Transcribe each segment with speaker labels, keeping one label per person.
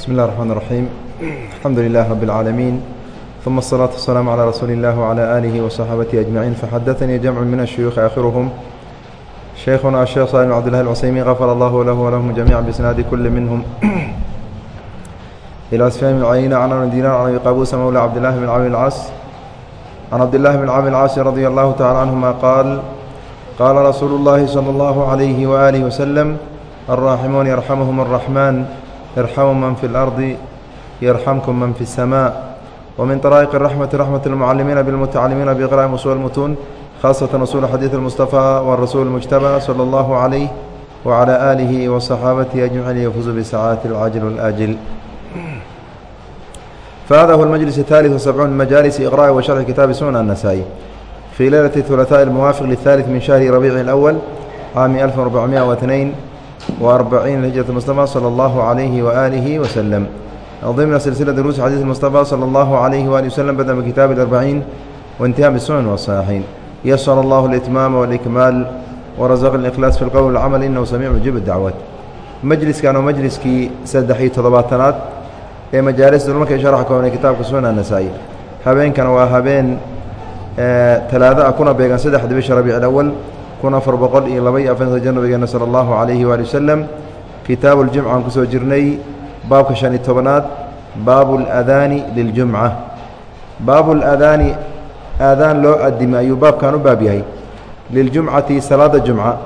Speaker 1: بسم الله الرحمن الرحيم الحمد لله رب العالمين ثم الصلاة والسلام على رسول الله وعلى آله وصحابته أجمعين فحدثني جمع من الشيوخ آخرهم شيخنا الشيخ صالح بن عبد الله العثيمين غفر الله له ولهم جميعا بإسناد كل منهم إلى سفيان بن عيينة عن ابن دينار عن أبي قابوس مولى عبد الله بن عامر العاص عن عبد الله بن عامر العاص رضي الله تعالى عنهما قال قال رسول الله صلى الله عليه وآله وسلم الراحمون يرحمهم الرحمن ارحموا من في الأرض يرحمكم من في السماء ومن طرائق الرحمة رحمة المعلمين بالمتعلمين بإقراء أصول المتون خاصة أصول حديث المصطفى والرسول المجتبى صلى الله عليه وعلى آله وصحابته أجمعين يفوز بسعادة العاجل والآجل فهذا هو المجلس الثالث وسبعون من مجالس إقراء وشرح كتاب سنن النسائي في ليلة الثلاثاء الموافق للثالث من شهر ربيع الأول عام 1442 وأربعين هجرة المصطفى صلى الله عليه وآله وسلم ضمن سلسلة دروس حديث المصطفى صلى الله عليه وآله وسلم بدأ من كتاب الأربعين وانتهى بالسنن والصحيحين يسر الله الإتمام والإكمال ورزق الإخلاص في القول والعمل إنه سميع مجيب الدعوات مجلس كانوا مجلسكii saddex iyo toddobaatanaad ee majaalista markay sharax koobnay kitaabka sunan النasaa'i habeenkana waa habeen talaado ah kuna beegan saddexda bisha rabiic اأwl kun afar boqol iyo laba iyo afartanka nabigeena sala allahu calayhi waali wasalam kitaabu ljumca aan ku soo jirnay baabka shan iyo tobanaad baabu alaadaani liljumca baabu ladaani aadaan loo adimay ayuu baabkan u baab yahay. Liljumcati salaada jumca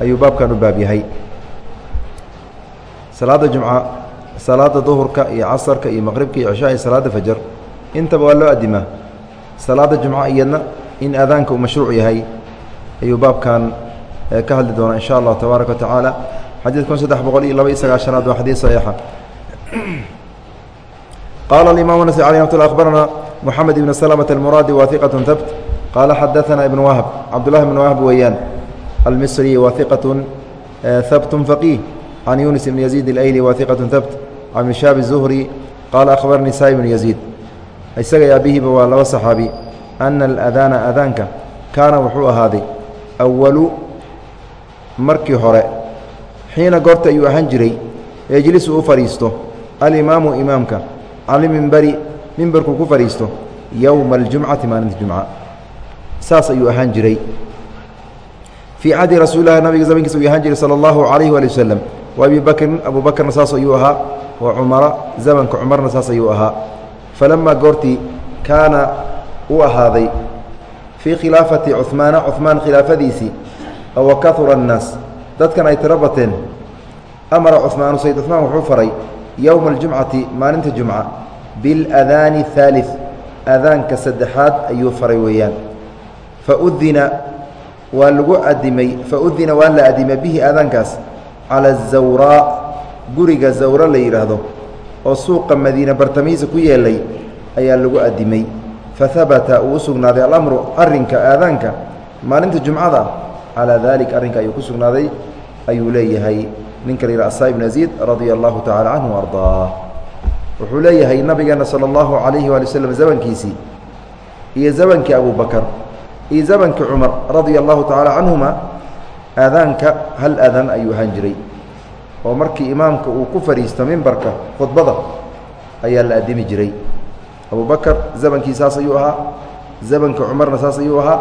Speaker 1: ayuu baabkan u baab yahay. Salaada jumca salaada duhurka iyo casarka iyo maqribka iyo cishaa iyo salaada fajar. Intaba waa loo adimaa salaada jumca iyadna in aadaanka uu mashruuc yahay ayuu baabkan ka hadli doonaa in sha allah tabaaraka wa tacaala xadiid kun saddex boqol iyo laba iyo sagaashanaad waa xadiid saxiixa qaala alimaam nasي alي mat akhbarana moxamed ibn slmة اlmuraadi wahiqaة habt qaala xadaثana ibn wahb cabdullahi ibn wahb weeyaan almisri wahiqaة habt faqiih can yunis ibn yaziid اlayli wahiqaة habt can mishaab الzuhri qaala akhbaranii saa ibn yaziid isaga y aabihiiba waa laba saxaabi ana اladaana adaanka kaana wuxuu ahaaday awalu markii hore xiina goorta ayuu ahaan jiray yejlisu u fadhiisto alimaamu imaamka cala mimberi mimberkuu ku fadhiisto yowma aljumcati maalinta jumca. Saas ayuu ahaan jiray. Fii cahdi rasuulilahi nabiga zamankiisa ayuu ahaan jiray sala allahu calayhi waali wasalam wa abi bakrin abu bakrna saas ayuu ahaa wa cumara zamanka cumarna saas ayuu ahaa. Falamaa goortii kaana u ahaaday fii khilaafati cuhmaana cuhmaan khilaafadiisii owa kahura annaas. Dadkan ay tiro bateen amara cuhmaanu sayd cuhmaan wuxuu faray yowma aljumcati maalinta jumca biladaani اhaalid aadaanka saddexaad ayuu faray weeyaan. Faudina waa lagu adimay faudina waa la adimay bihi aadaankaas cala azawraa guriga zawra la yidhaahdo oo suuqa madiine bartamihiisa ku yeelay ayaa lagu adimay fahabata uu usugnaaday sugnaaday alamru arinka aadaanka maalinta jumcada calaa dalik arinka ayuu ku sugnaaday ayuu leeyahay. Ninka la yidhaha asaa ibn aziid radia allahu tacala canhu ardaa wuxuu leeyahay nabigeena sala allahu calayhi waali waslm zamankiisii iyo zamankii abubakar iyo zamankii cumar radia allahu tacaala canhuma aadaanka hal aadan ayuu ahaan jiray. Oo markii imaamka uu ku fadhiisto mimbarka khudbada ayaa la adimi jiray abubakr zamankii saas ayuu ahaa zamanka cumarna saas ayuu ahaa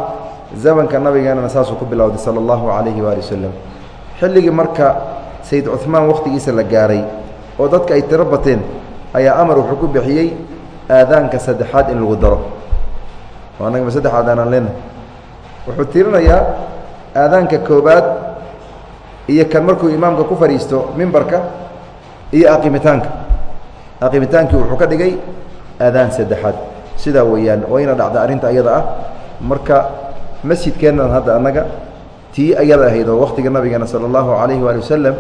Speaker 1: zamanka nabigeenana saasuu ku bilowday sala allahu calayhi waali wasalam xilligii marka sayid cumaan wakhtigiisa la gaaray oo dadka ay tiro bateen ayaa amar wuxuu ku bixiyey aadaanka saddexaad in lagu daro. Oo annagama saddex aadaan leenahay? Wuxuu tirinayaa aadaanka koobaad iyo kan markuu imaamka ku fadhiisto mimbarka iyo aqimitaanka. Aqimitaankii wuxuu ka dhigay aadaan saddexaad. Sidaa weeyaan wayna dhacda arrinta ayada ah. Marka masjidkeennan hadda annaga tii ayada ahayd oo wakhtiga nabigeena sala allahu calayhi waali wasalam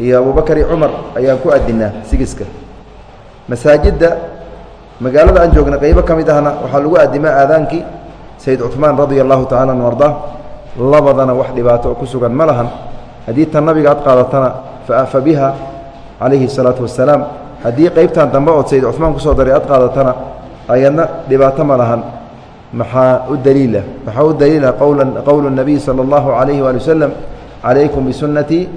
Speaker 1: iyo abubakar iyo cumar ayaan ku adinnaa sigiska. Masaajidda magaalada aan joogna qaybo ka mid ahna waxaa lagu adimaa aadaankii sayid cumaan radia allahu tacala an ardaa labadana wax dhibaato ku sugan ma lahan. Haddii tan nabiga ad qaadatana fa afa biha calayhi الsalaatu wassalaam haddii qaybtan dambe ood sayd cuثmaan kusoo daray ad qaadatana ayadna dhibaato ma lahan maxaa u daliila maxaa u daliila qowla qowl الnabiy salى اllahu عalayhi waali wasalam calaykum bisunatii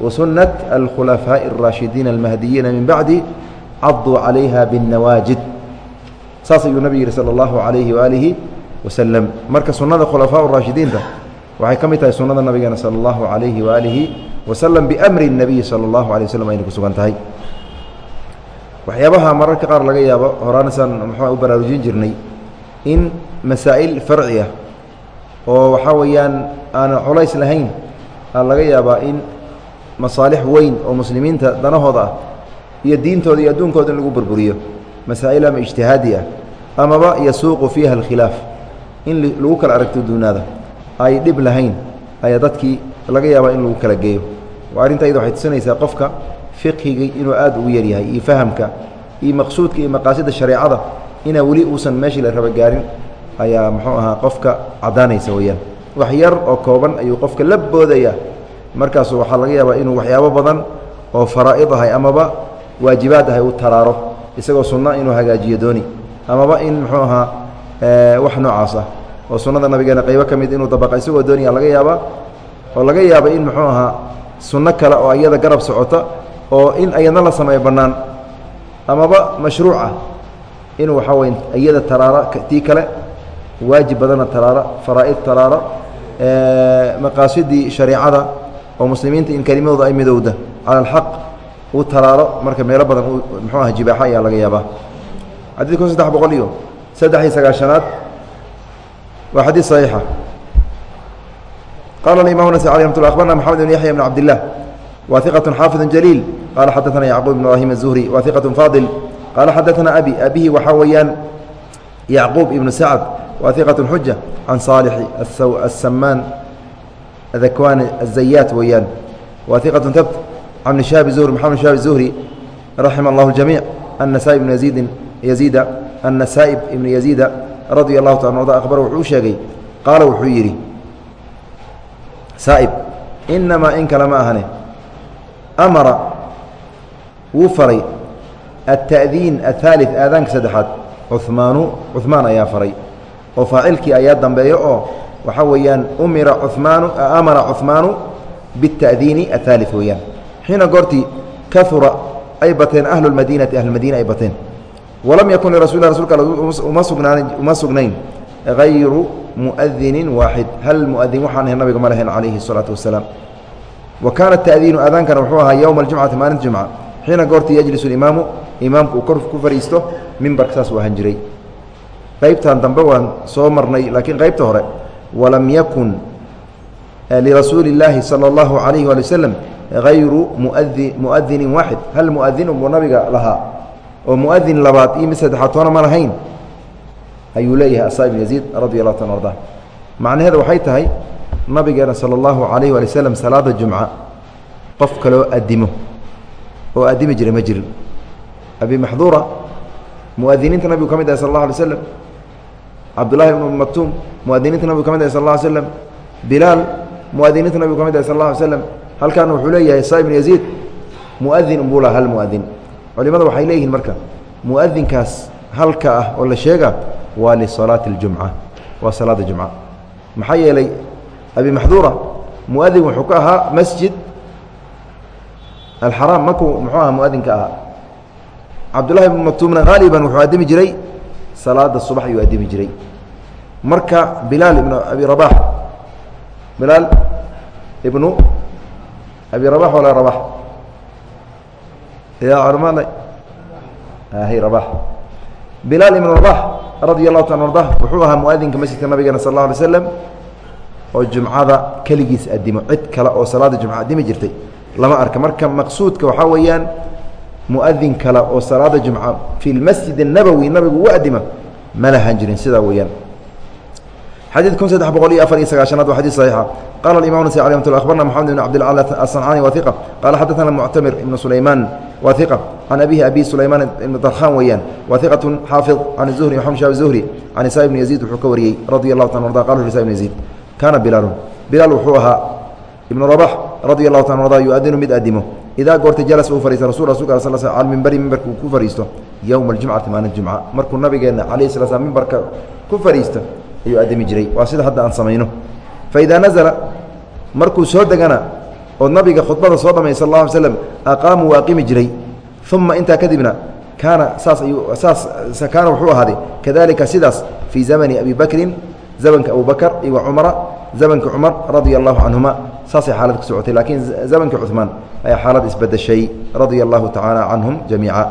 Speaker 1: wasunaة alkhulafaaءi الraashidiina اlmahdiyiina min bacdi caduu calayha bالnawaajid saas ayuu nabig yihi salى اllahu عalayhi waalihi waslm marka sunada khulafaa raashidiinta waxay ka mid tahay sunada nabigeena salى اllahu عalayhi waalihi waslm bmri الnabiyi salى اllahu alيه waslm ayna ku sugan tahay waxyaabaha mararka qaar laga yaabo horaanasaan mxua u baraarujin jirnay in masaa'il ah oo waxaa weeyaan aanan culays lahayn aa laga yaabaa in masaalix weyn oo muslimiinta danahooda ah iyo diintooda iyo adduunkooda in lagu burburiyo masaa'il ama ijtihaadi ah amaba yasuuqu fiiha alkhilaaf in lagu kala aragto duunaada. Ay dhib lahayn ayaa dadkii laga yaabaa in lagu kala geeyo. Arrinta ayada waxay tusinaysaa qofka fiqhigii inuu aad ugu yaryahay iyo fahamka iyo maqsuudka iyo maqaasida shareecada inaa weli uusan meeshii la raba gaarin ayaa muxuu ahaa qofka caddaanaysa weyaan wax yar oo kooban ayuu qofka la boodaya markaasu waxaa laga yaabaa inuu waxyaabo badan oo faraa'id ahay amaba waajibaad ahay uu taraaro isagoo sunno inuu hagaajiyo dooni amaba in muxuu ahaa wax noocaas ah oo sunnada nabigeena qaybo ka mid inuu dabaqa isagoo dooniya laga yaabaa oo laga yaaba in muxuu ahaa sunno kale oo iyada garab socota oo in ayadna la sameeyo bannaan amaba mashruuc ah inuu waxaa wey iyada taraara tii kale waajib badana taraara faraa'id taraara maqaasidii shareicada oo muslimiinta in kelimadooda ay midowda cala alxaq uu taraaro marka meelo badan muxuu aha jibaaxa ayaa laga yaabaa. Xadiid kun saddex boqol iyo saddex iyo sagaashanaad waa xadiid صaxiixa qala imam nas alي mat abarna mxamed bn yaxya bn cabdilah wa iqaة xaafiظ jaliil qala xadaثna yacquub bn ibrahim الzuhri wa iqaة faadil qala xadaثna abi abihi waxaa weeyaan yacquub ibnu sacd wa iqaة xuja can saalixi asamaan dakwani الzayaat weeyaan wa iqaة tabt can bn shahab zuhri maxamed shahab zuhri raxima اllah اjamiع anasa ibn yaziidin yaziida ana saa'ib ibn yaziida radia allahu ta arda akhbar wuxuu sheegay qaala wuxuu yidhi saa'ib inamaa in kale ma ahane amara wuu faray alta'diin aلثaalث aadaanka saddexaad cumaanu cuثmaan ayaa faray oo faacilkii ayaa dambeeyo oo waxaa weeyaan umira cumaanu amara cuثmaanu biالta'diini aلثaalث weeyaan xiina goortii kahura ay bateen ahlu اlmadiinati ahlumadiina ay bateen walam yakun lirasul rasulka uma sugnaan uma sugnayn hayru muadinin waaxid hal muadin waxaan ahay nabiga ma lahayn calayhi الsalaatu wasalaam wa kaana ta'diinu aadaankana wuxuu ahaa yowma aljumcati maalinta jumca xiina goortii yajlisu imaamu imaamku uu kor ku fadhiisto mimbarka saas u ahan jiray qaybtan dambe waan soo marnay laakiin qaybta hore walam yakun lirasuuli اllaahi salى اllahu عalayhi wali waslem hayru muadi muadinin waaxid hal muadin buu nabiga lahaa oo muadin labaad iyo mid saddexaad toona ma lahayn ayuu leeyahay asa ibn yaziid radi allahu ta arda macnaheeda waxay tahay nabigeena sala allahu calayh waali waslem salaada jumca qof kaloo adimo oo addimi jiray ma jirin. Abi maxduura muadiniinta nabigu ka mid ahay sal allah alay slam cabdullahi ibnu maktuum muadiniinta nabigu ka mid ahay sal alla alay slam bilaal muadiniinta nabigu ka mid ahay sal alla alay slam halkaana wuxuu leeyahay sa ibn yaziid muadin unbuu laha hal muadin culimada waxay leeyihiin marka muadinkaas halka ah oo la sheega waa lisalaati اljumca waa salaada jumca. Maxaa yeelay abi maxduura muadin wuxuu ka ahaa masjid alxaraam markuu muxuu aha muadinka ahaa cabdullahi ibnu maktuumna haaliban wuxuu addimi jiray salaada subax ayuu addimi jiray marka bilaal ibnu abi rabax bilaal ibnu abi rabax walaa rabax ya culmada hy rabax bilaal ibnu rabax radi allahu ta arda wuxuu ahaa muadinka masjidka nabigeena sal اla alay slam oo jumcada keligiis addimo cid kale oo salaada jumca addimi jirtay lama arka marka maqsuudka waxaa weeyaan muadin kale oo salaada jumca fi lmasjid الnabowi nabigu u addima ma lahan jirin sidaa weeyaan xadيid kun saddex boqol iyo afar iyo sagaashanaad waa xadيث صaxiixa qala imam nas alي mt abarna mxamed بn cabdilcl aلصancani wa iqa qala xadaثna muctamir ibn sulayman wa iqa can abihi abi sulaymaan ibn darkhan weeyaan wa iqaة xaafiظ can الzuhri mxamed shab zuhri can isa ibn yaziid wuxuu ka wariyey radi الlahu ta arda qala isa ibn yaziid kaana bilaalu bilaal wuxuu ahaa ibnu rabax radi allahu ta arda yuadinu mid adimo. Idaa goorta jalas uu fariista rasul rasulka sal sl al mimbari mimbarka uu ku fariisto yowma aljumcati maalin jumca. Markuu nabigeenna calayh sala slam mimbarka ku fariista ayuu addimi jiray. Waa sida hadda aan samayno. Fa idaa nazala markuu soo degana oo nabiga khudbada soo dhamay sal اla alay slam aqaamuu waa aqimi jiray. Uma intaa kadibna kaana saas ayuu saas kaana wuxuu ahaaday. Kadalika sidaas fii zamani abi bakrin zamanka abu bakr iyo cumara zamanka cumar radia allahu canhuma saasay xaalad ku socotay laakiin zamanka cuثmaan ayaa xaalad isbedeshay radia allahu tacaala canhum jamiica.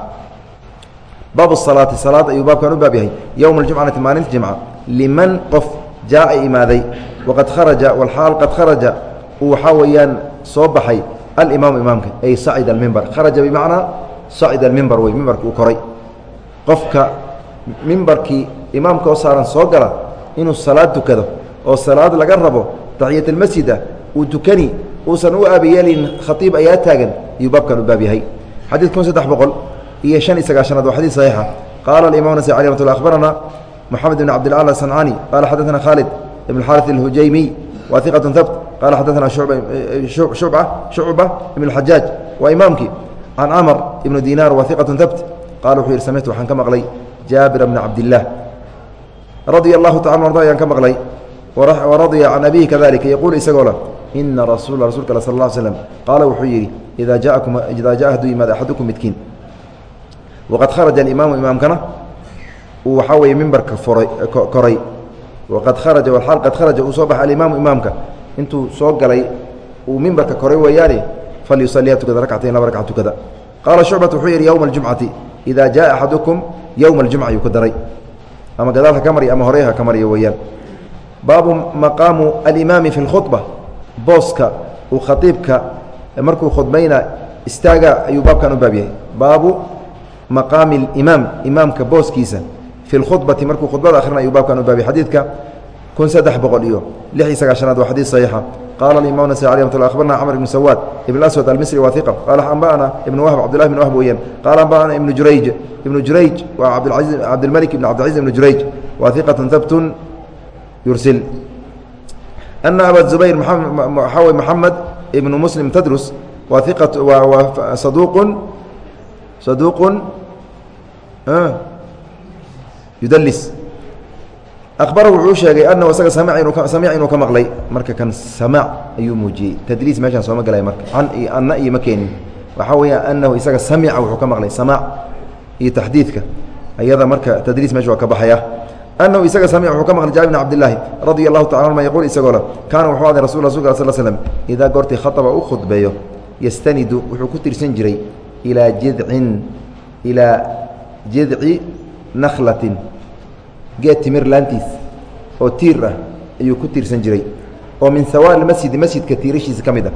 Speaker 1: Baabu salaati salaad ayuu baabkan u baab yahay. Yowma اljumcati maalinta jimca liman qof jaaa imaaday waqad kharaja walaal qad kharaja uu waxaa weeyaan soo baxay alimaamu imaamka ay sacida almimbar kharaja bimacnaa sacida almimbar wey mimbarkii uu koray. Qofka mimbarkii imaamka oo saaran soo gala inuu salaad tukado oo salaad laga rabo taxiyatulmasjida uu tukani uusan u aabayeelin khaiib ayaa taagan ayuu baabkan u baab yahay. Xadiid kun saddex boqol iyo han iyo sagaashanaad waa xadiid saxiixa. Qaala alimamu nasai alay amat abarana moxamed bn cabdilal asancani qaala xaddaana khaalid ibn xaari alhujaymiy wa iqatu habt qaala xadaana shucba ibn اxajaaj waa imaamkii can amar ibnu dinar wa iqatu habt qala wuxuu yihi samictu waxaan ka maqlay jaabira bna cabdillaah radia allahu taala arda ayaan ka maqlay. Waradya can abihi kadalika yaquul isagoo le ina rasuula rasulka a sal l slm qaala wuxuu yidhi idaa jaa haduu yimaado axadukum midkiin. Waqad kharaja alimaamu imaamkana uu waxaa weeye mimbarka foray koray. Waqad kharaja walaal qad kharaja uu soo baxay alimaamu imaamka. Intuu soo galay uu mimbarka koray weeyaane falyusaliha tukada rakcatayn laba rakca tukada qaala shucbat wuxuu yidhi yowma aljumcati idaa jaa axadukum yowma aljumca yuu ku daray ama gadaal ha ka marya ama horey ha ka marya weeyaan. Baabu maqaamu alimaami fi lkhudba booska uu khaiibka markuu khudbayna istaaga ayuu baabkan u baab baabu maqaami alimaam imaamka booskiisa fi lkhudbati markuu khudbada ahrina ayuu baabkan u baab xadiidka kun saddex boqol iyo lix iyo sagaashanaad waa xadiid saxiixa. Qaala imam nasai alي mat abarna cmr ibn sawaad ibn aswad almisri wa iqa qaala anba'ana ibn wahb cabdillahi ibn wahb weeyaan qaala anba'ana ibnu jurayj ibnu jurayj waa cabdilmalik ibn cabdilcaziz ibn jurayj wa iqatu habtun yursil. Ana aba zubayr wey maxamed ibnu muslim tadrus waa iqat waa saduuqun saduuqun akhbarahu wuxuu sheegay anahu isaga samic inuu ka maqlay marka kan samaac ayuu muujiyey tadliis meeshaan sooma galay marka can iyo anna iyo ma keenin waxaa weeya anahu isaga samica wuxuu ka maqlay samaac iyo taxdiidka ayada marka tadliis meesha waa ka baxaya anahu isaga samic wuxuu ka maqlay jaabir bn cabdillaahi radia allahu taala anuma yaquul isagoo le kaana wuxuu aday rasul rasulka sal slm idaa goortii khaطaba u khudbeeyo yastanidu wuxuu ku tirsan jiray ilaa jidcin ilaa jidci nakhlatin geed timir laantiis oo tiir ah ayuu ku tiirsan jiray oo min hawaali masjidi masjidka tiirashiisa ka mid ah.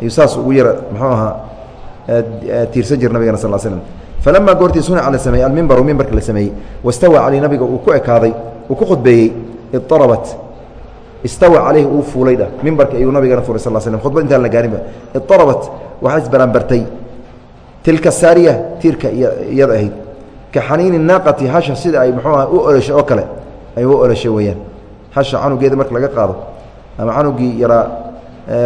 Speaker 1: Ayuu saas ugu yara muxuu ahaa tiirsan jira nabigana sal slm falamaa goortii sunica la sameeyey almimbaru mimbarka la sameeyey wastawa caleyh nabiga uu ku ekaaday uu ku khudbeeyey iarabat istawa caleyhi uu fuulay dhah mimbarka ayuu nabigana fuulay sal slm khudbad intaan la gaarinba iarabat waxaa isbaraanbartay tilka saariya tiirka iyada ahayd ka xaniini naaqati hasha sida ay muxuu aha u oloshay oo kale ay u oloshay weeyaan. Hasha canugeeda marka laga qaado ama canugii yaraa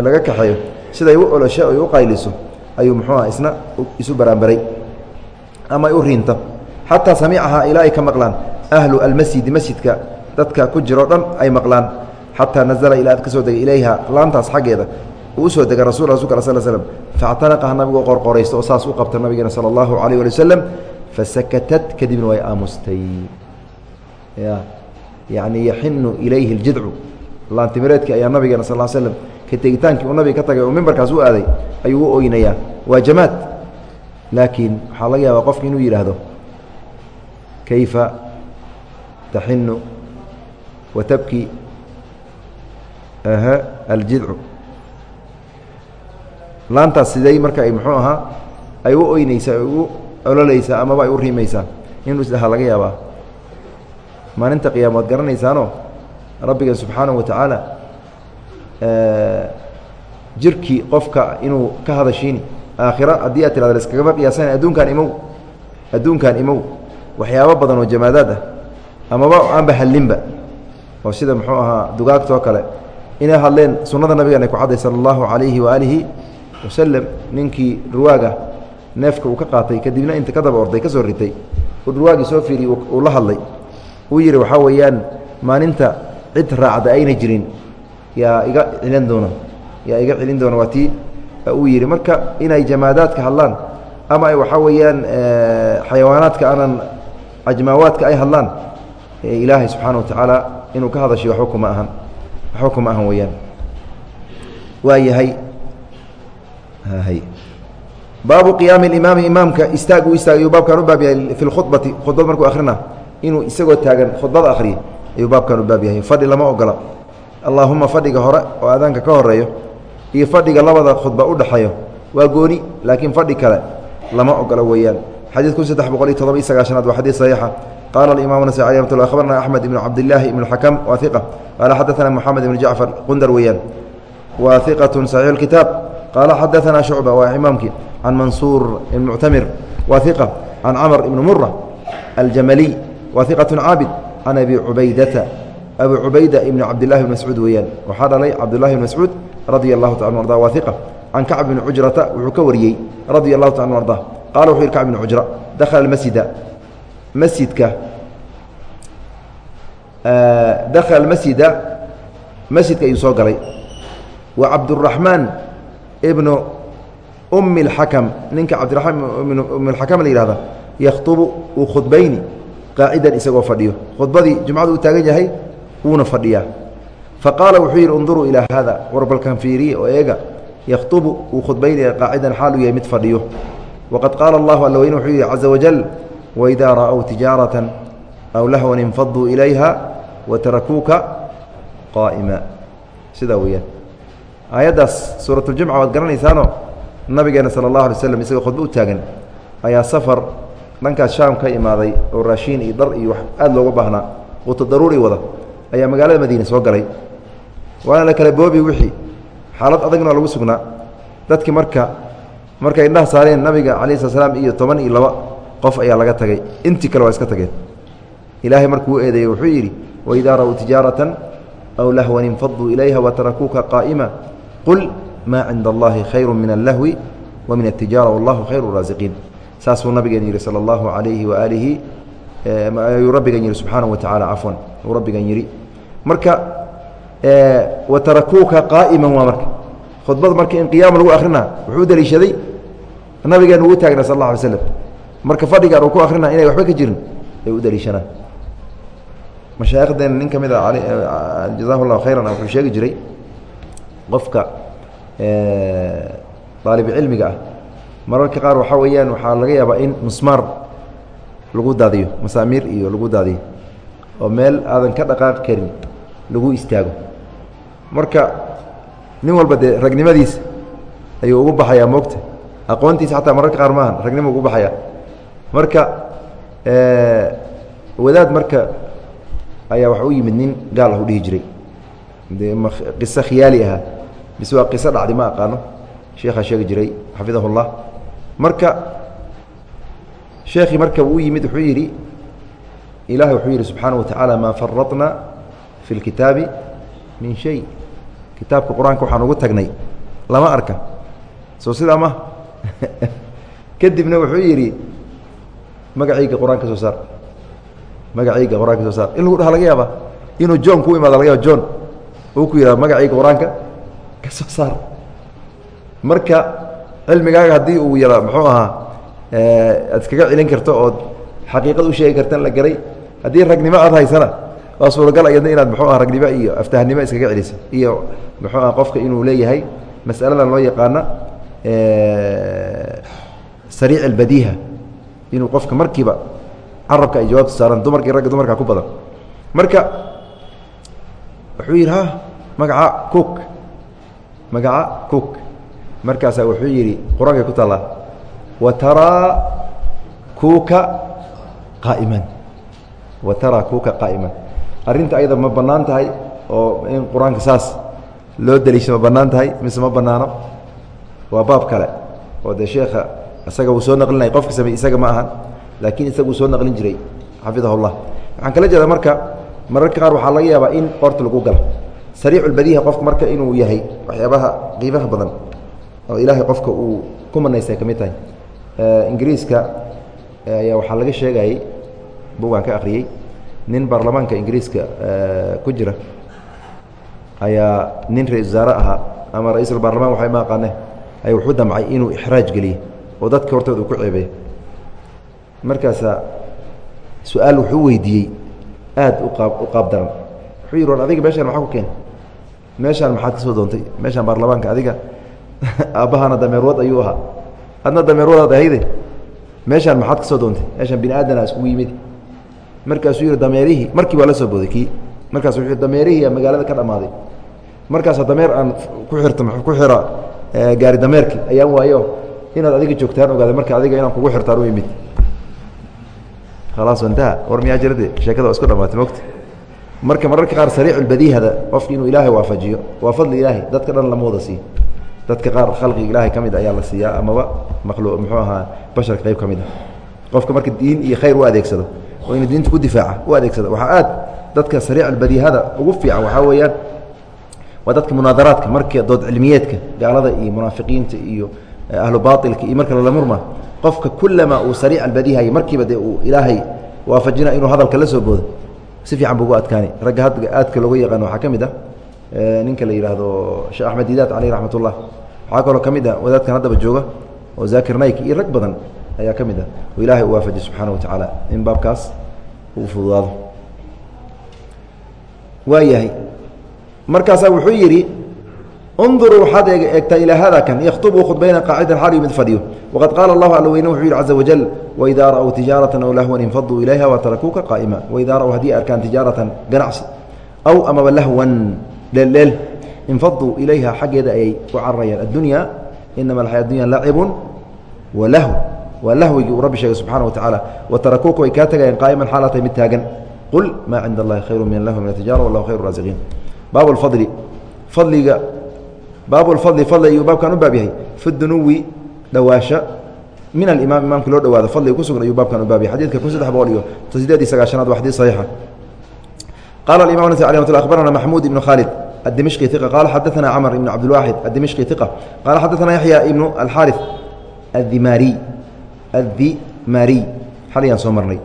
Speaker 1: laga kaxeeyo siday u oloshay ay u qayliso ayuu muxuu aha isna isu baraanbaray ama ay u riinto xataa samicahaa ilaa ay ka maqlaan ahlu almasjidi masjidka dadka ku jiroo dhan ay maqlaan. Xataa nazala ilaa ka soo degay ilayha laantaas xaggeeda u soo dega rasul rasulka sl slm factanaqaha nabigoo qorqoraysta oo saas u qabta nabigeena sala allahu alayh ali wasalam fasakatat kadibna way aamustay ya yacni yaxinu ilayhi اljidcu laantimireedki ayaa nabigeena sal l slm ka tegitaankii uu nabiga ka tagay oo mimbarkaas u aaday ayuu u oynayaa waa jamaad laakiin waxaa laga yaabaa qofki inuu yidhaahdo kayfa taxinu wa tabki aljidcu laantaas siday marka ay muxuu ahaa ay u oynaysaa ay u ololeysaa amaba ay u riimaysaa inuu isdhahaa laga yaabaa. Maalinta qiyaama waad rabbiga subxaanahu wa tacaala jirkii qofka inuu ka hadashiini aakhira haddii aad tirahda laskagama qiyaasan adduunkaan imow adduunkan imow waxyaabo badan oo jamaadaad ah amaba aanba hadlinba oo sida muxuu ahaa dugaagtoo kale inay hadleen sunnada nabigan ku cadday sala allahu calayhi waaalihi wasalam ninkii ruwaaga neefka uu ka qaatay kadibna inta ka daba orday ka soo ritay uu soo fiiriyey uu la hadlay. Uu yidhi waxaa weeyaan maalinta cid raacda ayna jirin. Yaa iga cilan doona yaa iga celin doona waa tii uu yidhi. Marka inay jamaadaadka hadlaan ama ay waxaa weeyaan xayawaanaadka aanan ajmaawaadka ay hadlaan ilaahay subxaana wa tacaala inuu ka hadashay waxba kuma ahan. Waxba kuma ahan weeyaan. Waa yahay baabu qiyaami imaami imaamka istaag uu istaagay ayuu baabkan u baab yahay fi khubati khudbad markuu akhrina inuu isagoo taagan khudbada akhriyo ayuu baabkan u baab fadhi lama ogola. Allaahuma fadhiga hore oo aadaanka ka horeeyo iyo fadhiga labada khudba u dhexeeyo waa gooni laakiin fadhi kale lama ogola weeyaan. Xadiid kun saddex boqol iyo todoba iyo sagaashanaad waa xadiid saxiixa. Qala imam nasai alي amat axmed ibn cabdillaahi ibn xakam wa iqa qaala xadaana moxamed ibn jacfar qundar weeyaan. Wa iqatu saxiixu kitaab qaala xadaثana shucba waa imaamkii can mansuur ibn muctamir waa iqa can camr ibn mura aljamaliy waa iqaة caabid can abi cubaydata abi cubayda ibn cabdillahi bn mascuud weeyaan waxaa dhalay cabdullahi bn mascuud radia allahu taala arda waa iqa can kacb bn cujrata wuxuu ka wariyey radia allahu taala arda qala wuxuu yihi kacb bn cujra dakhala masjida masjidka dakhala masjida masjidka ayuu soo galay wa cabduraxmaan ibnu umi اlxakam ninka cabdiramaan ibn umi اlxakam la yihahda yakhطubu uu khudbayni qaacidan isagoo fadhiyo khudbadii jumcadu u taagan yahay wuuna fadhiyaa faqaala wuxuu yidhi unduruu ilaa haada warbalkan fiiriye oo eega yakhطubu uu khudbaynaya qaacidan xaaluu yahay mid fadhiyo waqad qaala allahu alla weyne wuxuu yidhi caza wajal waidaa ra'ow tijaaratan aw lahwan infaduu ilayha watarakuuka qaa'ima sidaa weeyaan aayaddaas suuratuljumca waad garanaysaano nabigeena sala allahu alay slam isagoo khudbo u taagan. Ayaa safar dhankaas shaam ka imaaday oo raashiin iyo dhar iyo wax aada looga baahnaa wato daruuri wada ayaa magaalada madiine soo galay. Waana la kala boobi wixii. Xaalad adagna lagu sugnaa. Dadkii marka markay indhaha saareen nabiga calayi slat slam iyo toban iyo laba qof ayaa laga tagay. Intii kale waa iska tageen. Ilaahay markuu u eedeeyey wuxuu yidhi waidaa ra'w tijaaratan aw lahwan infaduu ilayha watarakuuka qaa'ima qul maa cinda allahi khayru min allahwi wa min altijaara wallahu khayru raasiqiin saasuu nabigeen yidhi sala allahu calayhi waaalihi ayuu rabbigan yidhi subxaanahu wa tacala cafwan uu rabbigan yidhi. Marka watarakuuka qaa'iman waa marka. Khudbada marka in qiyaama lagu akhrina wuxuu u daliishaday nabigeena ugu taagna sal alla alay slam marka fadhigaan uu ku akhrina inay waxba ka jirin ay u daliishanaan mashaaikhdeen nin ka mid a jazahu llahu khayran wuxuu sheegi jiray qofka daalibcilmiga ah. Mararka qaar waxaa weeyaan waxaa laga yaabaa in musmaar lagu daadiyo masaamiir iyo lagu daadiyo oo meel aadan ka dhaqaaqi karin lagu istaago. Marka nin walba dee ragnimadiisa ayuu ugu baxayaa moogta. Aqoontiisa xataa mararka qaar maaha ragnimo ugu baxaya marka wadaad marka ayaa waxa u yimid nin gaal ah u dhihi jiray. De qiso khiyaali ahaa mise waa qiso dhacdi ma aqaano. Sheekhaa sheegi jiray xafidahu llah marka sheekhii marka uu yimid wuxuu yidhi ilahay wuxuu yidhi subxaana wa tacaala maa faradna fi اlkitaabi min shay. Kitaabka qur'aanka waxaan ugu tagnay lama arka. Soo sidaa ma? Kadibna wuxuu yidhi magacayga qur'aanka soo saar. Magacayga qur'aanka soo saar. In lagu dhaha laga yaaba inuu john ku imaado laga yaaba john uu ku yihahdo magacayga qur'aanka ka soo saar. Marka cilmigaaga haddii uu yara muxuu ahaa aad iskaga celin karto ood xaqiiqad u kartan la garay haddii ragnimo aad haysana waa suuragal inaad muxuu aha ragnimo iyo aftahnimo iskaga celiso iyo muxuu aha qofka inuu leeyahay masaladan loo yaqaana sariic albadiiha. Inuu qofka markiiba carabka ay jawaabta saaraan dumarkii ragga dumarkaa ku badan. Marka wuxuu yidhi ha magaca cook magaca cook. Markaasaa wuxuu yidhi qur'aankay ku taallaa wa taraa kuuka qaa'iman. Wa taraa kuuka qaa'iman. Arrinta ayada ma bannaan tahay oo in qur'aanka saas loo deliisho ma bannaan tahay mise ma bannaano? Waa baab kale oo dee sheekha isaga uu soo naqlinaya qofka samey isaga ma ahan laakiin isaga uu soo naqlin jiray. Xafidahu llah waxaan kala jeedaa marka mararka qaar waxaa laga yaabaa in qorta lagu galo sariiculbadiiha qofka marka inuu yahay waxyaabaha qiimaha badan oo ilaahay qofka uu ku manaystay ka mid tahay ingiriiska ayaa waxaa laga sheegayey bugaan ka akhriyey nin baarlamaanka ingiriiska ku jira. Ayaa nin ra'isul wasaare ahaa ama ra'iisul baarlamaan waxay ma aqaane ay wuxuu damcay inuu ixraaj geliye oo dadka hortooda uu ku ceebeeyo. Markaasaa su'aal wuxuu weydiiyey aada u qaab u qaab daran. Wuxuu yihi war adiga meeshaan maxaa ku keen meeshaan maxaad ka soo doontay? Meeshaan baarlamaanka adiga aabbahana dameerwad ayuu ahaa. Adna dameerwadaad ahayde meeshaan maxaad ka soo doontay? Meeshaan bini aadana iskugu yimid. Markaasuu yihi dameerihii. Markii waa la soo booday kii markaas wuxuu dameerihii magaalada ka dhammaaday. Markaasa dameer aan ku xirta ku xira gaari dameerkii ayaan waayo inaad adiga joogtaan ogaaday marka adiga inaan kugu xirtaan u imid. Khalaas intaha war miyaa jirade sheekada waa isku dhamaatay mogta marka mararka qaar sariiculbadiihada qofki inuu ilaahay waafajiyo waa fadli ilaahay dadka dhan lama wada siiyo dadka qaar khalqiga ilaahay ka mid ayaa la siiyaa amaba makhluuq muxuu ahaa basharka qayb ka mid a qofka marka diin iyo khayr u adeegsado oo inuu diinta ku difaaca u adeegsado waxaa aad dadka sariicalbadiihada ugu fiican waxaa weeyaan waa dadka munaadaraadka marka dood cilmiyeedka gaalada iyo munaafiqiinta iyo ahlu baailka iyo marka lala murma qofka kulamaa uu sariic albadiihayo markiiba dee uu ilaahay waafajina inuu hadalka la soo boodo si fiican bu ugu adkaani ragga aadka looga yaqaano waxaa ka mid ah ninka la yidhaahdo sheekh axmed didaad caleyh raxmat waxaa kaloo ka mid ah wadaadkan haddaba jooga oo zakir nayk iyo rag badan ayaa ka mid ah. Oo ilaahay u waafajiy subxaana wa tacaala in baabkaas uu fududaado. Waa yahay. Markaasaa wuxuu yidhi unduruu waxaad eegtaa ilaa hada kan yakhطubuu khudbayna qaacidan xaal mid fadhiyo waqad qaala allahu alla weyne wuxuu yihi caza wajal waidaa ra'w tijaaratan aw lahwan infaduu ilayha watarakuuka qaa'ima waidaa ra'w haddii arkaan tijaaratan ganacsi aw amaba lahwan dheeldheel infaduu ilayha xaggeeda ayay u cararayaan addunya inama alxaya dunya lacibun walahu waa lahwigii uu rabbi sheegay subxana wa tacaala watarakuuka way kaa tegayaan qaa'iman xaalatay mid taagan qul maa cinda allahi khayru min alahwi min atijara wallahu khayru raasiqiin baab lfadli fadliga baab lfadli fadli ayuu baabkan u baab yahay fi dunuwi dhawaasho min alimaam imaamka loo dhawaado fadliga kusugan ayuu baabkan u baab yahay xadidka kun saddex boqol iyo sideed iyo sagaashanaad waa xadiid saxiixa qala alimam nas alي mat akhbarana maxmuud ibnu khaalid الdمشقي ثقة قال xdثna cمر بن عبدالواحد الdمشقي ثقة قال xdثna يحيى بن الحارث الdimاrي الdimاrي xalayaan soo marnay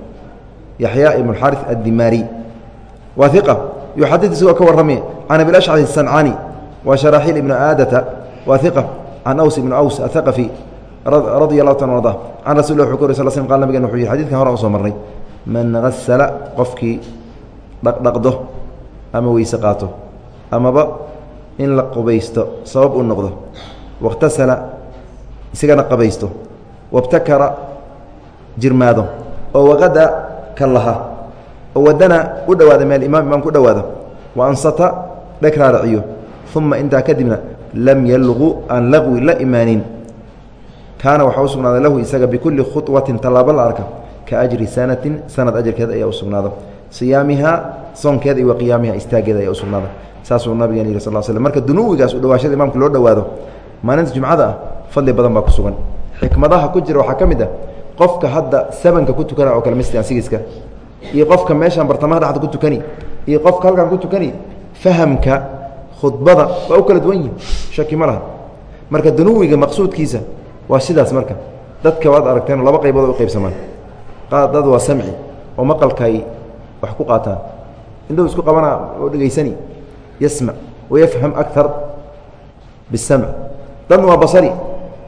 Speaker 1: يحyى بن الحارث الdimاrي waa ثقة يxadث isagoo ka warramay عن أبي الأشعث السنعاني وشhراحيل بن آdة waa ثقة عن أوس بن أوس الثقفي رضي الله تعالى رضاه عن رسول الله وxuu ku uri sل sلم qال nabgen وxuu yihi xadidkan hore usoo marnay man غasla qofkii dhaqdhaqdo ama weyse qaato amaba in la qubaysto sabab u noqdo wakhtasala isagana qabaysto wabtakara jirmaado oo waqada ka laha oo waddana u dhowaada meel imaam imaamka u dhowaado wa ansata dheg raaraciyo uma intaa kadibna lam yalqu aan laqwi la imaanin. Kaana waxaa u sugnaaday lahu isaga bikulli khuطwatin tallaabo la arka ka ajri sanatin sanad ajarkeeda ayaa u sugnaada. Siyaamihaa soonkeeda iyo wa qiyaamiha istaaggeeda ayaa u sugnaada. Saasuu nabigeen yihi sal slm marka dunuwigaas u dhawaashada imaamka loo dhowaado maalinta jumcada ah fadli badan baa ku sugan. Xikmadaha ku jira waxaa ka mid ah qofka hadda sabanka ku tukana oo kale mislian sigiska iyo qofka meeshaan bartamaha dhexda ku tukani iyo qofka halkaan ku tukani fahamka khudbada waa u kala duwan yihiin shaki ma laha. Marka dunuwiga maqsuudkiisa waa sidaas marka. Dadka waad aragteen laba qaybood u qaybsamaan. Dad waa samci oo maqalkaay wax ku qaataan. Indhahu isku qabana oo dhegaysani. Yasmac wayafham akar bisamc dadna waa basari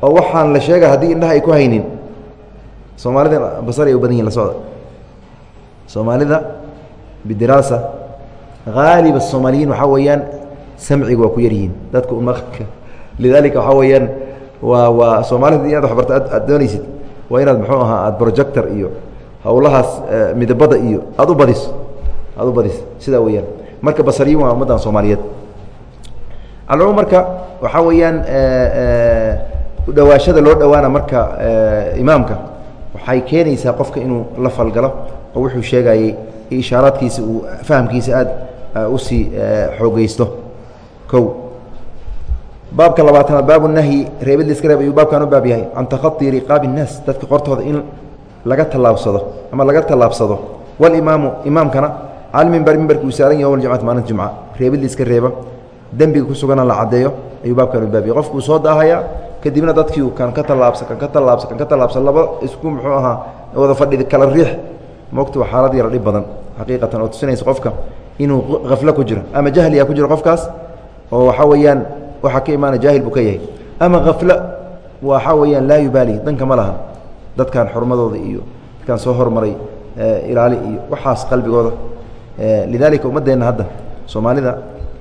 Speaker 1: oo waxaan la sheega haddii indhaha ay ku haynin. Soomaalida basari ay u badan yihiin la socda. Soomaalida bidiraasa. Haaliba soomaaliyiin waxaa samciga waa ku yaryihiin dadka umaqalka lidaalika waxaa weeyaan waa waa soomaalida inaad waxbarto aad doonaysid waa inaad muxuu ahaa aad projector iyo howlahaas midabada iyo aad u badiso aad u badiso sidaa weeyaan. Marka basariyin waa ummaddan soomaaliyeed. Alcumuum marka waxaa weeyaan dhawaashada loo dhowaana marka imaamka waxay keenaysaa qofka inuu la falgalo oo wuxuu sheegayey ishaaraadkiisa uu fahamkiisa aad u sii xoogeysto kow baabka labaatanaad baabu nahyi reebid liska reeb ayuu baabkan u baab yahay can takhaطi riqaabi الnaas dadka qortooda in laga tallaabsado ama laga tallaabsado walimaamu imaamkana cal mimber mimberka uu saaran yahy yowm jumcati maalinta jumca reebid liska reeba dembiga ku sugana la caddeeyo ayuu baabkan u baab yahay qofkuu soo daahaya kadibna dadkii kan ka tallaabsa kan ka tallaabsa kan ka tallaabsa laba isku muxuu ahaa wada fadhida kala riix mogta waa xaalad yaro dhib badan xaqiiqatan oo tusinaysa qofka inuu haflo ku jiro ama jahliga ku jiro qofkaas oo waxaa weeyaan waxaa ka imaana jaahil buu ka yahay. Ama khaflo waxaa weeyaan laa yubaali danka ma laha. Dadkan xurmadooda iyo dadkan soo hormaray ilaali iyo waxaas qalbigooda. Lidaalika ummaddeenna hadda. Soomaalida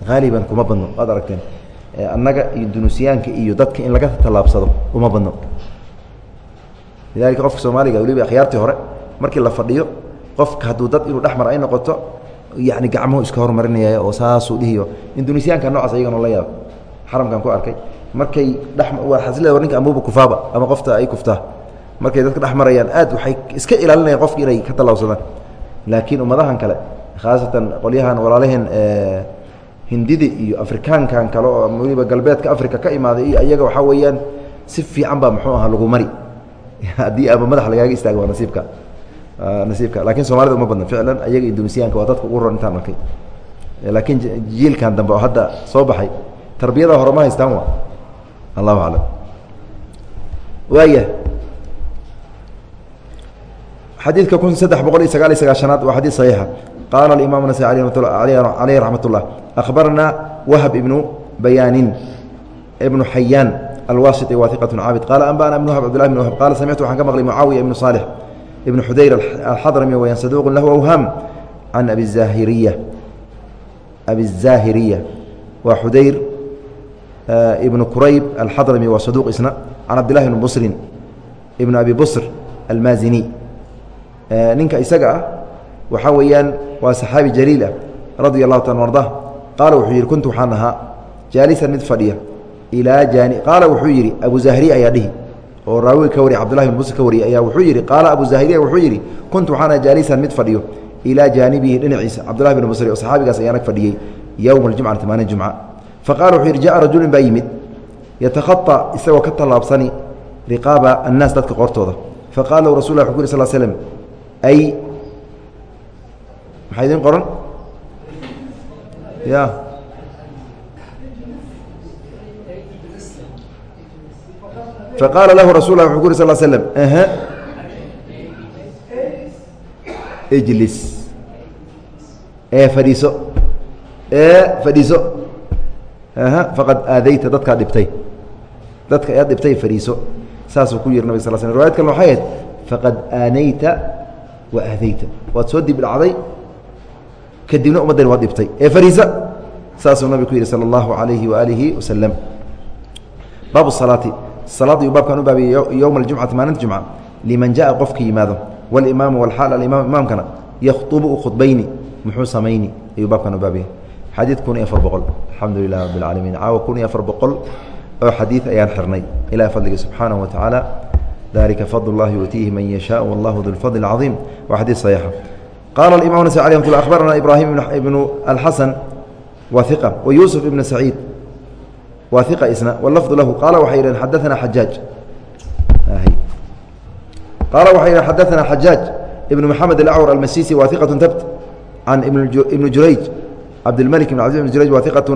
Speaker 1: haaliban kuma badno waad aragteen. Annaga iyo dunusiyaanka iyo dadka in laga tallaabsado uma badno. Lidalika qofka soomaaliga weliba akhyaartii hore markii la fadhiyo qofka hadduu dad inuu dhexmar ay noqoto yani gacmuhu iska hormarinaya oo saasuu dhihiyo. Indonesiyaanka noocaas ayagana la yaabo xaramkan ku arkay. Markay dhexasle ninka amuba kufaaba ama qofta ay kuftaa. Markay dadka dhex marayaan aad waxay iska ilaalinayaan qofki inay ka tallaabsadaan laakiin ummadahan kale khaasatan qolyahan walaalaheen hindida iyo afrikaankan kale oo weliba galbeedka africa ka imaaday iyo ayaga waxaa weeyaan si fiican baa muxuu aha lagu mari. Haddii ama madax lagaaga istaago waa nasiibka nasiibka. Lakin soomaalida uma badna. Ficlan ayaga indonesiyaanka waa dadka ugu ron intaan arkay. Laakiin jiilkan dambe oo hadda soo baxay tarbiyada hore haystaan wa allahu aclam. Waaya xadiidka kun saddex boqol iyo sagaal iyo sagaashanaad waa xadiid saxiixa. Qaala alimaam nasai aleyh raxmat ullah akhbarana wahb ibnu bayaanin ibnu xayaan alwasiti wa iqat caabid qaala anbana ibn whb cbdillah bn whb qala samictu waxaan ka maqlay mucaawiya ibnu saalix ibn xudayr alxadrami weyaan saduuq lahu awham can abi zahiriya. Abi الzahiriya waa xudayr ibnu qurayb alxadrami waa saduuq isna can cabdillahi bni busrin ibn abi busr almaazini ninka isaga ah waxaa weeyaan waa saxaabi jaliil ah radia allahu taala arda qaala wuxuu yidhi kuntu waxaan ahaa jaalisan mid fadhiya ilaa jani qaala wuxuu yidhi abu zahiriya ayaa dhihi oo raawiga ka wariya cbdullahi bn busr ka wariyay ayaa wuxuu yidhi qaala abu zahiriya wuxuu yidhi kuntu waxaan ahaa jaalisan mid fadhiyo ilaa jaanibihi dhinaciisa. Cabdullahi bn busri oo saxaabigaas ayaan ag fadhiyey yowma aljumcati maalin jumca. Faqala wuxuu yidhi jaءa rajulin baa yimid yatakhaطa isagoo ka tallaabsani riqaaba annaas dadka qortooda faqala lahu rasul lah ku yiri sl slm ay maxaa idin qoran? Ya faqaala lahu rasul wuxuu ku yiri sl slm h ijlis ee fadhiiso ee fadhiiso faqad aadayta dadkaa dhibtay dadka aad dhibtay fadhiiso saasuu ku yiri nabig sal sl riwayad kalena waxay ahayd faqad aanayta wa aadayta waad soo dib dhacday kadibna ummaddan waad dhibtay ee fadhiisa saasuu nabig ku yidhi sala allahu alayhi waaalihi wasalam baabu salaati salaada yuu baabkan u baabiyey yowma aljumcati maalinta jumca liman jaءa qofka yimaado walimaamu walxaal alimaam imaamkana yakhطubu u khudbayni muxuu samayni ayuu baabkan u baabiyey xadiid kun iyo afar boqol alxamdu lilah rabi اlcaalamiin caawa kun iyo afar boqol oo xadiid ayaan xirnay ilaah fadliga subxaanaه wa tacaala dalika fadl اllahi yuutiihi man yashaء wallahu du lfadl اcaظiim waa xadiid صaxiixa qaala aimam nas alي mat abarana ibrahim ibnu alxasan wa iqa wa yuusuf ibn saciid waa iqa isna wlafdu lahu qaala waxay yidhaheen xadaana xajaaj qaala waxay yidhaheen xadaana xajaaj ibn maxamed alacwar almasisi wa iqaة tabt can ibn jurayj cabdilmلك بن cبد بن jurayج wa ثiqaة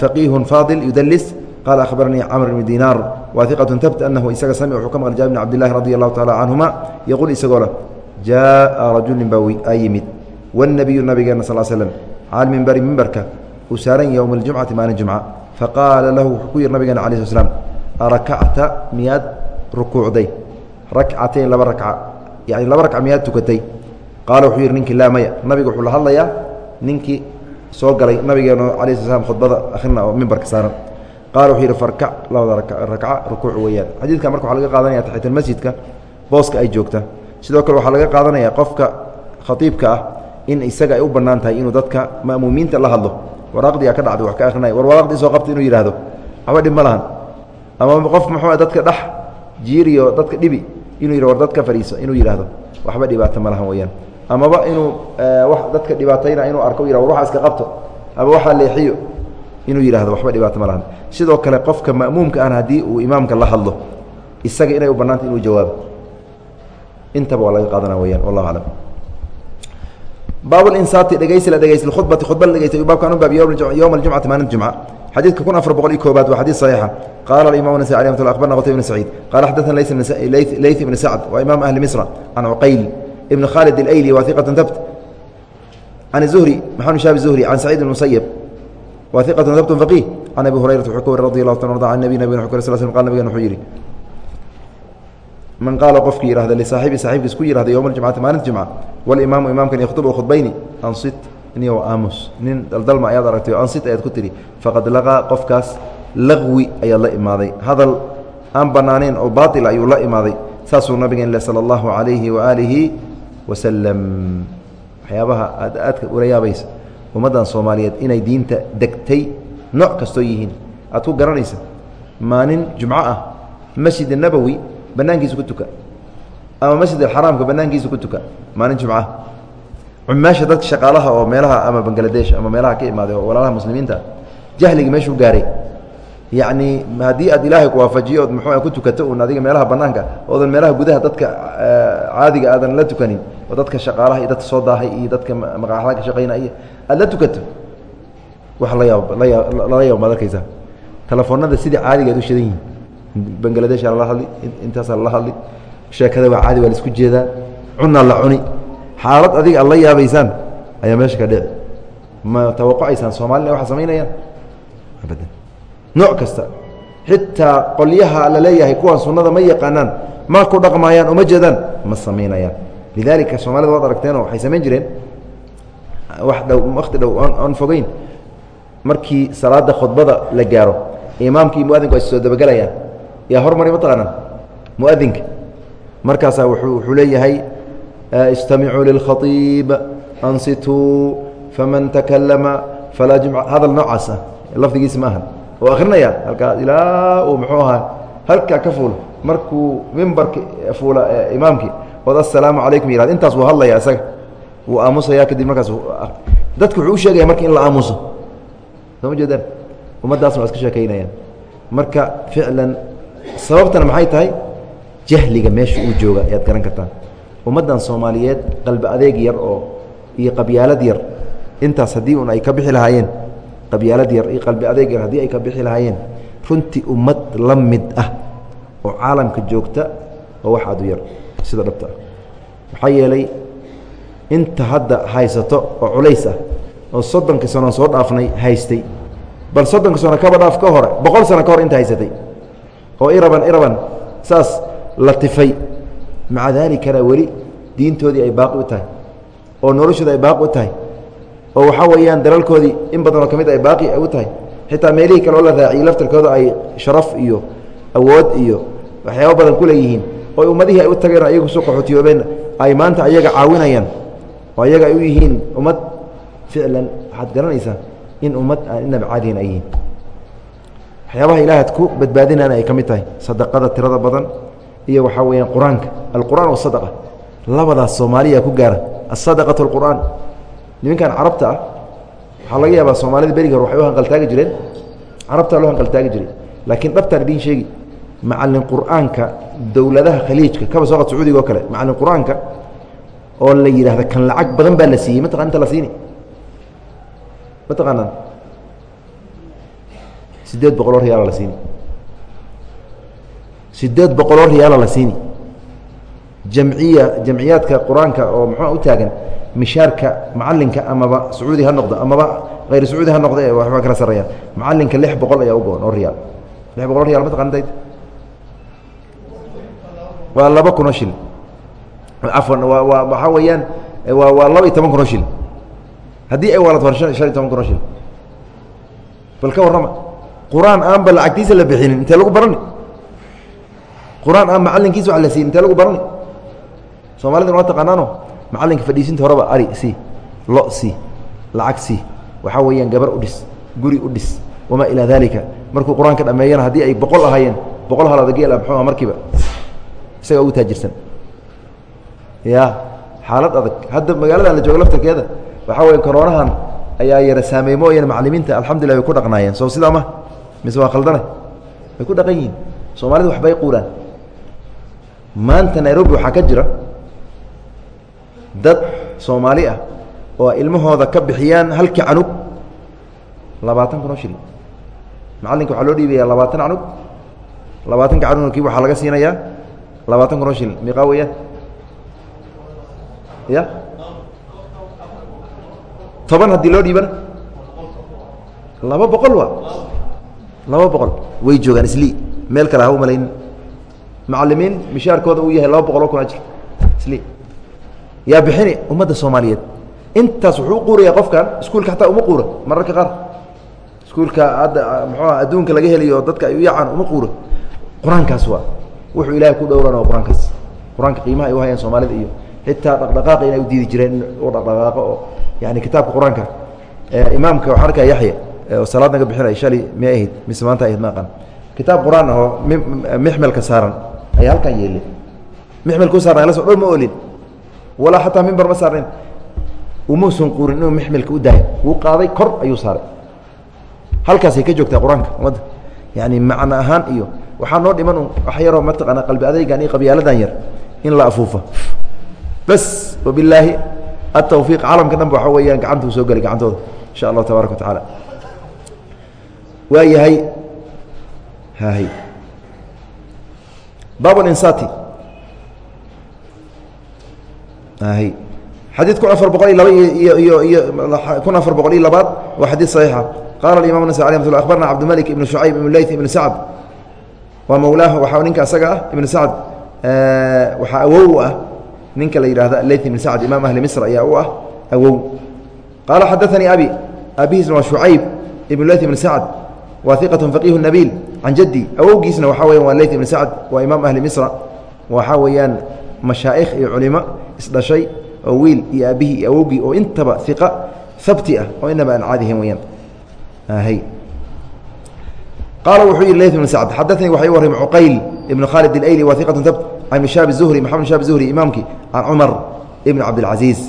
Speaker 1: فaqih faadل yudls qala akhbaranii cmr بn dinaar wa ثiqaة tabt anahu isaga sami wuxuu ka maqlay jabir بn cabd الlahi radي الlahu taعalى canهuma yaquul isagoo leh jaءa rajulin baa a yimid wالnabiyu nabigeena sal slm cala mimberi mimberka uu saaran ywma اljumcati maalin jumca faqaala lahu wuxuu ku yihi nabigeena ala sl slam arakacta miyaad rukuucday? Rakcatayn laba rakca yani laba rakca miyaad tukatay? Qaala wuxuu yihi ninkii laa maya. Nabiga wuxuu la hadlayaa ninkii soo galay nabigeena ala sl slam khudbada akhrina oo mimbarka saaran. Qaala wuxuu yidhi farkac labada rakca rukuuc weeyaan. Xadiidkan marka waxaa laga qaadanaya taxiyatulmasjidka booska ay joogta. Sidoo kale waxaa laga qaadanaya qofka khatiibka ah in isaga ay u bannaan tahay inuu dadka ma'muumiinta la hadlo waraaqdigaa ka dhacday wax ka akrinaya war waraaqdii soo qabta inuu yidhahdo waxba dhib ma lahan. Ama qof muxuu dadka dhex jiiriyo dadka dhibi inuu yidhah war dadka fadhiiso inuu yidhaahdo waxba dhibaato ma lahan weeyaan. Amaba inuu wa dadka dhibaatayna inuu arko yihah war waxa iska qabto. Ama waxaa leexiyo inuu yidhahdo waxba dhibaato ma lahan. Sidoo kale qofka ma'muumka ahna haddii uu imaamka la hadlo isaga inay u bannaanta inuu jawaabo. Intaba waa laga qaadana weyaan wallahu aclam baabulinsaati dhegeysi la dhegeysta khudbati khudba la dhegeysta baabkan u baab yowma aljumcati maalinta jumca xadiidka kun afar boqol iyo koobaad waa xadiid saxiixa qaala alimam nasai alي mat abarna qtay bn saciid qala xadaثna layth ibn sacd waa imaam ahli misra can cuqayl ibn khaalid اlayli wa iqaة tabt can zuhri maxamed shaab zuhri can saciid ibn musayb wa iqaة tabt faqih can abi hurayrata wuxuu ka wari radi allahu ta arda an nabi nabig uu sl sl qal nabigan wuxuu yidhi man qaala qofkii yihahda lisaaxibi saaxibkiis ku yihahda yowma aljumcati maalinta jumca walimaamu imaamkan yakhtubu khudbayni ansit niyow aamus nin daldalma ayaad aragtay ansit ayaad ku tidhi faqad laqaa qofkaas laqwi ayaad la imaaday hadal aan banaanayn oo baail ayuu la imaaday saasuu nabigeen le sala allahu calayhi waaalihi wasalam waxyaabaha aad aadka ula yaabaysa ummaddan soomaaliyeed inay diinta degtay nooc kastoo yihiin aad ku garanaysa maalin jumco ah masjid nabowi banaankiisa ku tuka. Ama masjid alxaraamka banaankiisa ku tuka maalin jumca. Cumaasha dadka shaqaalaha oo meelaha ama bangaladesh ama meelaha ka imaaday oo walaalaha muslimiinta jahliga meeshuu gaaray. Yacni haddii aad ilaahay ku waafajiyo ood muxuu ku tukato un adiga meelaha banaanka oodan meelaha gudaha dadka caadiga aadan la tukanin oo dadka shaqaalaha iyo dadka soo daahay iyo dadka maqaaxada ka shaqaynaya aad la tukato wax la yaab lala yaab maad arkaysaa. Telefoonada sidii caadiga ad u shadan yihiin bangaladesh lala hadli intaasaa lala hadli. Sheekada waa caadi waa la isku jeedaa cunaa la cuni. Xaalad adiga aad la yaabaysaan ayaa meesha ka dhici. Ma tawaqucaysaan soomaalina waxa samaynayaan nooc kasta. Xitaa qolyaha la leeyahay kuwan sunnada ma yaqaanaan ma ku dhaqmaayaan uma jeedaan ma samaynayaan lidaalika soomaalida waad aragteenoo waxay samayn jireen. Wax dhow wakti dhow oon fogeyn. Markii salaada khudbada la gaaro imaamkii muadinku ay soo dabagelayaan yaa hormari mataqaanaa muadinka. Markaasaa wuxuu leeyahay istamicuu lilkhaiib ansituu faman takalama falaa jumca. Hadal noocaas ah lafdigiisi ma aha oo akrinaya halkaa ilaa uu muxuu ahaa halkaa ka fuulo. Markuu mimbarka fuula imaamkii ood assalaamu calaykum yihad intaas wuu hadlaya isaga. Wuu aamusaya kadib markaas dadku wuxuu u sheegaya marka in la aamuso. Soo ma jeedaan? Ummaddaasna waa iska sheekaynayaan. Marka ficlan sababtana maxay tahay? Jahliga meesha uu jooga ayaad garan kartaan ummaddan soomaaliyeed qalbi adeeg yar oo iyo qabyaalad yar intaas haddii un ay ka bixi lahaayeen. Qabyaalad yar iyo qalbi adeeg yar haddii ay ka bixi lahaayeen. Runtii ummad la mid ah oo caalamka joogta oo wax aad u yar sida dhabta. Maxaa yeelay inta hadda haysato oo culays ah oo soddonka sano soo dhaafnay haystay. Bal soddonka sano kaba dhaaf ka hore boqol sano ka hor inta haysatay oo iraban iraban saas la tifay. Maca daalikana weli diintoodii ay baaqi u tahay oo noloshooda ay baaqi u tahay oo waxaa weeyaan dalalkoodii in badanoo ka mid ay baaqi u tahay. Xitaa meelihii kale oo la raaciyey laftarkooda ay sharaf iyo awood iyo waxyaabo badan ku leeyihiin oo ummadihii ay u tageen ayagu soo qaxootiyoobeen ay maanta ayaga caawinayaan oo ayaga ay u yihiin ummad ficlan waxaad garanaysaa in ummad aan inaba caadihin ay yihiin waxyaabaha ilaahad ku badbaadinana ay ka mid tahay sadaqada tirada badan iyo waxaa weeyaan qur'aanka. Alqur'aan wasadaqa labadaas soomaaliya ku gaara asadaqatu alqur'aan nimankan carabta ah waxaa laga yaabaa soomaalida berigi hore waxay u hanqaltaagi jireen. Carabtaa loo hanqaltaagi jiray. Laakiin dhabtaan idiin sheegi macallin qur'aanka dowladaha khaliijka kaba sooqad sacuudiga oo kale macallin qur'aanka oo la yidhaahda kan lacag badan baa la siiyey mataqan inta la siini? Ma sideed boqoloo riyaala la siini. Sideed boqoloo riyaala la siini. Jamciya jamciyaadka qur'aanka oo muxua u taagan mishaarka macalinka amaba sacuudi ha noqdo amaba hayr sacuudi ha noqdo ee waxba kala sarreeyaan macalinka lix boqol ayaa u go-on oo riyaal lix boqol riyal ma taqaantayd waa laba kunoo shil. Cafwan waa waa waxaa weeyaan waa waa laba iyo toban kunoo shil. Haddii ay waalad hor shan iyo toban kunoo shil. Bal ka warrama qur'aan aanba lacagtiisa la bixinin intee lagu barani? Qur'aan aan macalinkiisa wa la siin intee lagu barani? Soomaalidana waa taqaanaano? Macalinka fadhiisinta horeba ari si lo si lacag si waxaa weeyaan gabar u dhis guri u dhis wamaa ilaa daalika. Markuu qur'aanka dhameeyana haddii ay boqol ahaayeen boqol halaada geela muxuua markiiba. Isaga ugu taajirsan. Ya xaalad adag. Hadda magaaladan la joogo laftarkeeda waxaa weya koroonahan ayaa yara saameey mooyane macalimiinta alxamdulillah way ku dhaqnaayeen. Soo sidaa ma mise waa khaldane way ku dhaqan yihiin. Soomaalida waxbay quuraan. Maanta nairobi waxaa ka jira dad soomaali ah oo ilmahooda ka bixiyaan halkii canug. Labaatan kun oo shil macalinka waxaa loo dhiibayaa labaatan canug. Labaatanka canugkii waxaa laga siinayaa. Labaatan kun oo shil miiqaa weeyaan? Ya? Toban haddii loo dhiibana? Laba boqol wa laba boqol. Way joogaan isli. Meel kale ha malayn. Macalimiin mishaarkooda uu yahay laba boqol oo kun ajir isli. Yaa bixini ummadda soomaaliyeed. Intaas wuxuu u quuraya qofkan iskuulka xataa uma quura mararka qaar. Iskuulka hadda muxuuha adduunka laga helayo dadka ay u yacaan uma quuro. Qur'aankaas waa. Wuxuu ilaahay ku dhowran waa qur'aankaas. Qur'aanka qiimaha ay u hayaan soomaalida iyo xitaa dhaqdhaqaaqa inay u diidi jireen in uu dhaqdhaqaaqo oo yani kitaabka qur'aanka. Imaamka waxaa arkaya yaxya. oo salaad bixinay shalay miyay ahayd mise maanta ahayd ma kitaab qur'aan ahoo mixmelka saaran ayaa halkan yeelay mixmelkuu saarnay la so dhow ma olin walaa xataa mimbar ma saarnayn umuusan quurin inuu mixmelka u daayo. Wuu qaaday kor ayuu saaray. Halkaasay ka joogtaa qur'aanka ummadda. Yani macno ahaan iyo waxaa noo dhiman wax yaroo mataqaana qalbi adaygan iyo qabyaaladan yar in la afuufa bas wabilaahi atawfiiq caalamka dhan ba waxa weeyaan gacantuu soo gelay gacantooda insha allahu tabaaraka wa tacaala waa yahay? Hahy baab insati hy xadiid kun afar boqol iyo laba iyo iyo kun afar boqol iyo labaad waa xadiid saxiixa. Qala imam nas alي mat abarna cabdimalik ibn shucayb ibn leyt ibn sacd waa mowlaahu waxaa ninka asaga ah ibn sacd waxaa awow ah. Ninka la yihahda leyt ibn sacd imam ahli misr ayaa u ah awow. Qaala xadaanii abi abihiisna waa shucayb ibn leyt ibn sacd waa iqat faqiih nabiil. Can jaddi awowgiisna waxaa weya waa leyt ibn sacd waa imaam ahli misra. Waxaa weeyaan mashaa'ikh iyo culimo isdhashay oo wiil iyo aabihii iyo awowgii oo intaba iqa habti ah oo inaba aan caadihin weyaan qaala wuxuu yihi leyt bn sacd xadaanii waxay u warramay cuqayl ibn khaalid اlayli wa iqatu tabt can ibn shaab zuhri maxamed shaab zuhri imaamkii can cumar ibn cabdilcaziiz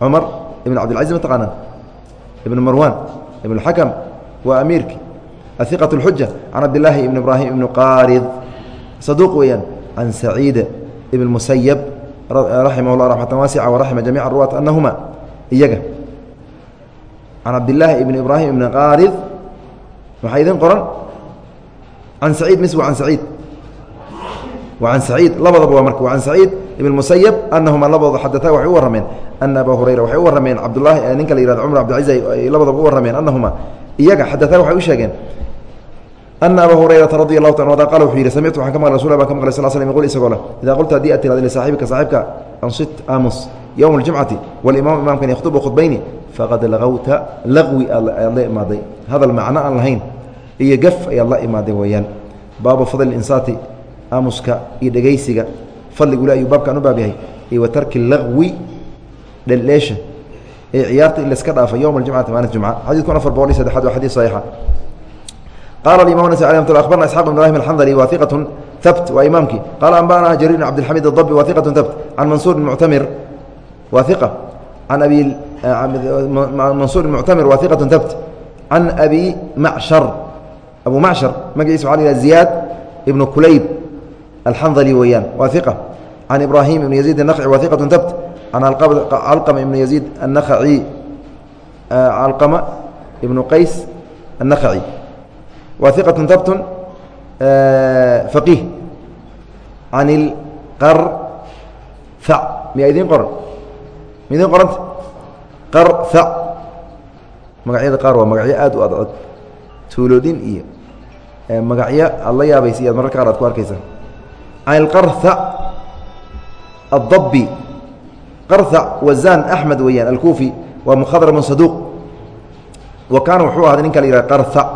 Speaker 1: cumar ibn cabdilcaziz ma taqaanaa ibn marwan ibn اxakam waa amiirki aiqaة اlxuja can cabdilaahi ibn ibraahim ibn qaarid saduuq weeyaan can saciid ibn musayab raximah اllah raxmata waasica waraxima jamica ruwaat anahuma iyaga can cabdilaahi ibn ibraahim ibn qaarid maxaa idin qoran can saciid mis wa can saciid wa can saciid labadaba waa marka wa can saciid ibn musayab anahuma labadooda xadataa waxay u warrameen ana abaa hurayra waxay u warrameen cabdulahi ninka la yihahdo cumar abdilcaziz ay labadaba u warrameen anahuma iyaga xadataa waxay u sheegeen ana abaa hurayrata radi allahu ta ada qala wuxuu yidhi samictu waxaan ka maqlay rasul baan ka maqlay sal slm yqul isagoo leh idaa qulta haddii aad tirahdo lisaaxibika saaxibka ansit aamus yowma aljumcati walimaam imaamkan yakhtubu khudbayni faqad lagawta laqwi ayaad la imaaday hadal macno aan lahayn iyo gaf ayaad la imaaday weeyaan baabu fadli insaati aamuska iyo dhegaysiga fadligule ayuu baabkan u baab yahay iyo wa tarki laqwi dheldheesha ee ciyaarta in layska dhaafa yowma aljumcati maalinta jumca xadid kun afar boqol iyo saddexaad waa xadiid saxiixa qala imam ns abarna isaq bn ibrahim alxandri waiqat habt waa imaamkii qaala anba'ana jariir bn cabdilxamid adbi waiqat habt can mansur muctamir waiqa an abi mansuur muctamir waiqat habt can abi macshar abu macshar magaciisa waxa la yihah ziyaad ibnu kulayb alxandali weeyaan waiqa can ibrahim ibn yaziid annaqci waiqat habt can calqama ibn yaziid annaqaci calqama ibnu qays annaqaci wa iqaة habt faqiih can اlqarhac miyaa idiin qoran ma idiin qoranta qarhac magacyada qaar waa magacyo aad u adcod tuuloodin iyo magacyo aad la yaabaysa iyaad mararka qaar aad ku arkaysa can اlqarhac الdabi qarhac wazan axmed weeyaan alkuufi waa mukhadramun saduuq wa kaana wuxuu ahaaday ninka la yihah qarhac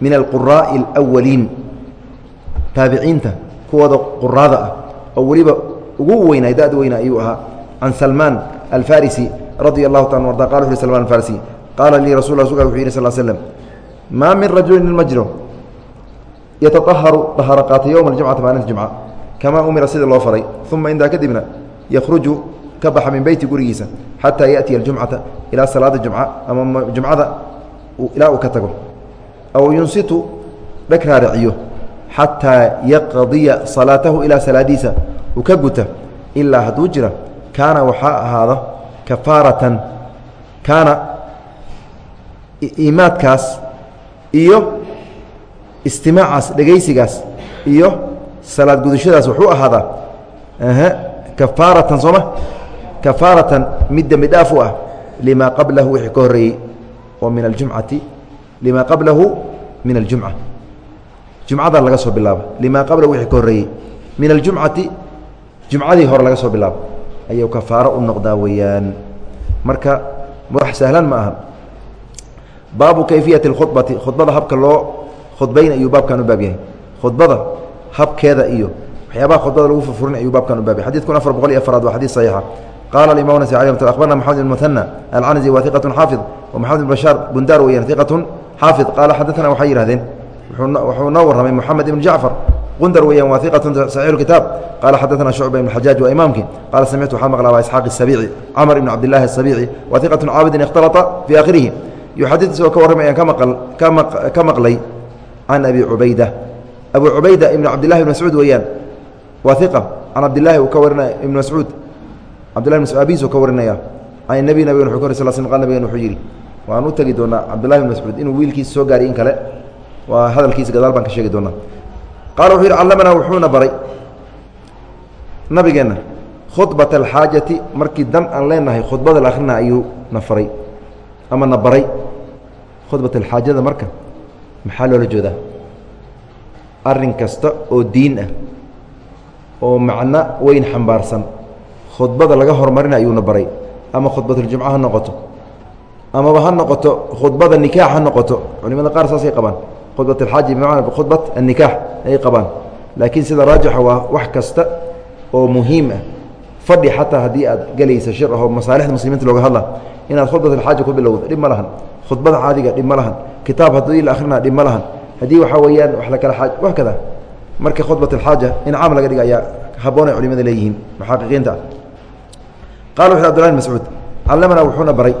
Speaker 1: min alquraa'i اlأwaliin taabiciinta kuwooda quraada ah oo weliba ugu weynay da'da weyna ayuu ahaa can salmaan alfarisi radia allahu taala arda qala wuxu uhi salman alfarisi qaala lii rasul rasulka wuxu yidhi sal slm maa min rajulin nin ma jiro yataaharu dahaaro qaatay yowma aljumcati maalinta jumca kamaa umira sida loo faray uma intaa kadibna yakhruju ka baxa min beyti gurigiisa xataa yaأtiya aljumcata ilaa salaada jumca ama jumcada ilaa uu ka tago aw yunsitu dheg raaraciyo xataa yaqdiya salaatahu ilaa salaadiisa uu ka guta ilaa hadduu jira kaana waxaa ahaada kafaaratan kaana imaadkaas iyo istimaacaas dhegaysigaas iyo salaad gudashadaas wuxuu ahaadaa kafaaratan sooma kafaaratan mid dembi dhaaf u ah limaa qablahu wixii ka horreeyey oo min aljumcati lima qablahu min aljumca. Jumcadaa laga soo bilaaba limaa qabla wixii ka horreeyey min aljumcati jumcadii hore laga soo bilaabo. Ayuu kafaaro u noqdaa weeyaan. Marka wax sahlan ma aha. Baabu kayfiyati اkhubati khudbada habka loo khudbayn ayuu baabkan u baab yahay. Khudbada habkeeda iyo waxyaabaha khudbada lagu furfurin ayuu baabkan u baab yahay. Xadid kun afar boqol iyo afaraad waa xadid saxiixa. Qala imam nas abarna maxamed bn muhana alcanzi wa iqatu xaafid wamaxamed bn bashaar bundaar weyaan iqatu xaafid qaala xadaana waxay yihahdeen wuxuu noo warramay moxamed ibn jacfar gundar weyaan waa iqatu saxiix kitaab qaala xadaana shucba ibn xajaaj waa qaala samictu waxaa maqla waa isxaaq isabici camr ibn cabdillahi asabici wa iqatu caabidin ikhtalata fii akhirihi yuxadid isagoo ka warramayaan ka maqlay can abi cubayda abu cubayda ibn cabdillahi ibn mascuud weeyaan waa can cabdillahi uu ka warinaya ibn mascuud cabdillahi bn abiis ka warinaya can nebi nabig wuxuu ka hor sal sl qal nabigan wuxuu yidhi waan u tegi doonaa cabdillahi bn mascuud inuu wiilkiisa soo gaariy in kale. Waa hadalkiisa gadaal baan ka sheegi doonaa qaala wuxuu yidhi callamanaa wuxuuna baray nabigeenna khudbata alxaajati markii dan aan leenahay khudbada la akhrina ayuu na faray ama na baray. Khudbat alxaajada marka maxaa loola jeedaa? Arrin kasta oo diin ah oo macno weyn xambaarsan khudbada laga hormarina ayuuna baray. Ama khudbatljumca ha noqoto amaba ha noqoto khudbada nikaax ha noqoto. Culimada qaar saasay qabaan. Khudbat alxaaji bimacna khudbat annikaax ay qabaan. Laakiin sida raajixa waa wax kasta oo muhiim ah. Fadhi xataa haddii aad gelaysa shir ahoo masaalixda muslimiinta looga hadla inaad khudbat alxaaja ku bilowdo dhib ma lahan. Khudbada caadiga dhib ma lahan. Kitaab haddii la akhrina dhib ma lahan. Haddii waxaa weeyaan wax la kala xaaj wax kada marka khudbat alxaaja in caam laga dhiga ayaa haboonay culimada leeyihiin muxaqiqiinta ah qala wuxu abdulahi mascuud callamanaa wuxuuna baray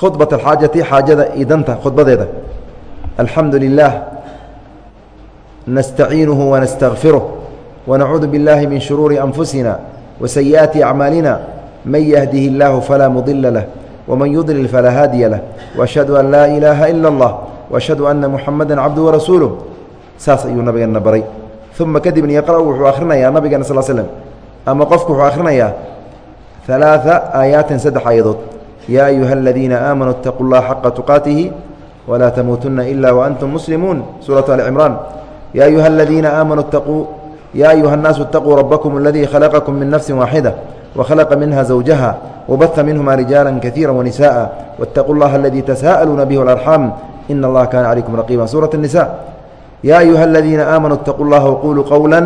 Speaker 1: khudbat alxaajati xaajada iyo danta khudbadeeda alxamdu lilah nastaciinuhu wanastakfiruh wanacuudu biاllahi min shuruuri anfusina wasayi'aati acmaalina man yahdihi اllahu falaa mudila lah wman yudlil falaa haadiya lah waashhadu an laa ilaaha ila اllah waashhadu ana muxamada cabdu warasuuluh saas ayuu nabigeena baray uma kadibna yaqra'u wuxuu akhrinayaa nabigeena sal slm ama qofku wuxuu akhrinayaa ثaلaaثa aayaatin saddex aayadood yaa ayuha aladiina aamanuu اtaquu اllaha xaqa tuqaatihi walaa tamuutuna ila waantum muslimuun suuraة ali cimraan ya ayuha aladiina aamanuu taquu ya ayuha الnaasu اtaquu rabakm اladii khalaqakum min nafsi waaxida وkhلqa minha زawjaha وbaثa minهuma rijaala kaثيirا وnisaءa wاtaquu اllaha اladii تsاءluuna bih اlأrxaam in اllaha kana calaykum raqiba suuraة النisa ya ayuha aladiina aamanuu اtaquu اllaha wquluu qowla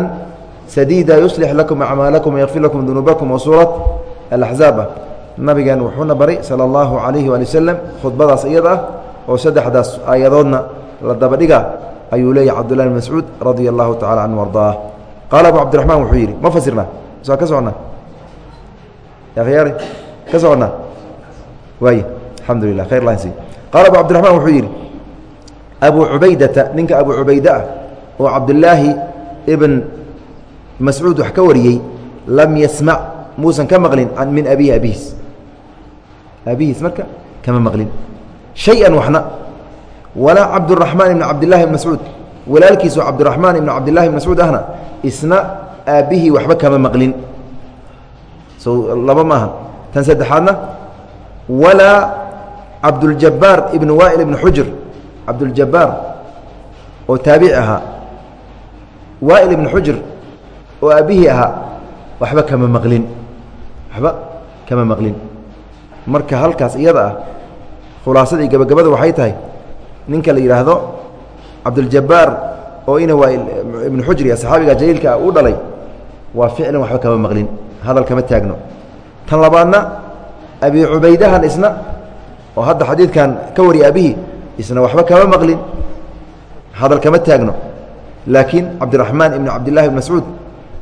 Speaker 1: sadiida yuslix lakum acmaalakum وyغfir lakum dunuubakum wsuuraة alaxzaaba nabigeen wuxuuna baray sala allahu calayhi waali wasalam khudbadaas iyada ah oo saddexdaas aayadoodna la dabadhiga ayuu leeyahy cabdullahi bn mascuud radia allahu tacala canhu ardaah qaala abu cabdiraxmaan wuxuu yidhi ma fasirnaa saa ka soconnaa yakhyaari ka soconnaa waay alxamdu lilah khayr lahansi qaala abu cabdiraxmaan wuxuu yidhi abu cubaydata ninka abu cubayde ah oo cabdillaahi ibn mascuud wax ka wariyey lam yasmac muusan ka maqlin min abihi abihiis aabihiis marka kama maqlin shay-an waxna walaa cabduraxmaan ibn cabdillahi ibn mascuud walaalkiisu cabdiraxmaan ibn cabdillahi ibn mascuud ahna isna aabbihii waxba kama maqlin so laba maaha tan saddexaadna walaa cabduljabaar ibn waa'il ibn xujr cabduljabaar oo taabici ahaa waa'il ibn xujr oo aabbihii ahaa waxba kama maqlin waxba kama maqlin marka halkaas iyada ah khulaasadii gabagabada waxay tahay ninka la yidhaahdo cabduljabaar oo ina waa ibnu xujri saxaabiga jaliilka ah dhalay waa ficlan waxba kama maqlin hadal kama taagno. Tan labaadna abi cubaydahan isna oo hadda xadiidkan ka wariya abihii isna waxba kama maqlin hadal kama taagno. Laakiin cabdiraxmaan ibn cabdillahi ibn mascuud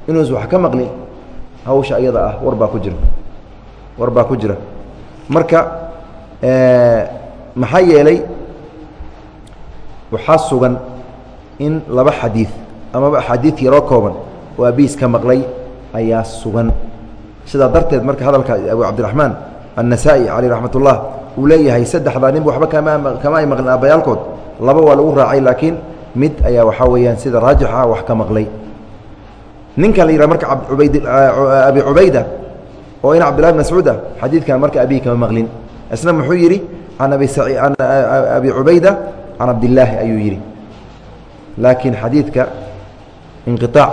Speaker 1: inuus wax ka maqlin hawsha iyada ah war baa ku jira war baa ku jira marka maxaa yeelay waxaa sugan in laba xadiid amaba axaadiid yaroo kooban oo abiis ka maqlay ayaa sugan. Sidaa darteed marka hadalka abu cabdiraxmaan annasaa'i caleyh raxmat ullah uu leeyahay saddexdaa ninba waxba kama ay maqlin aabbayaalkood laba waa lagu raacay laakiin mid ayaa waxaa weeyaan sida raajixa wax ka maqlay. Ninkan la yihah marka abi cubayda oo ina cabdillahi bn mascuud ah xadiidkan marka abihi kama maqlin isna muxuu yidhi can abi can abi cubayda can cabdillaahi ayuu yidhi laakiin xadiidka inqiطaac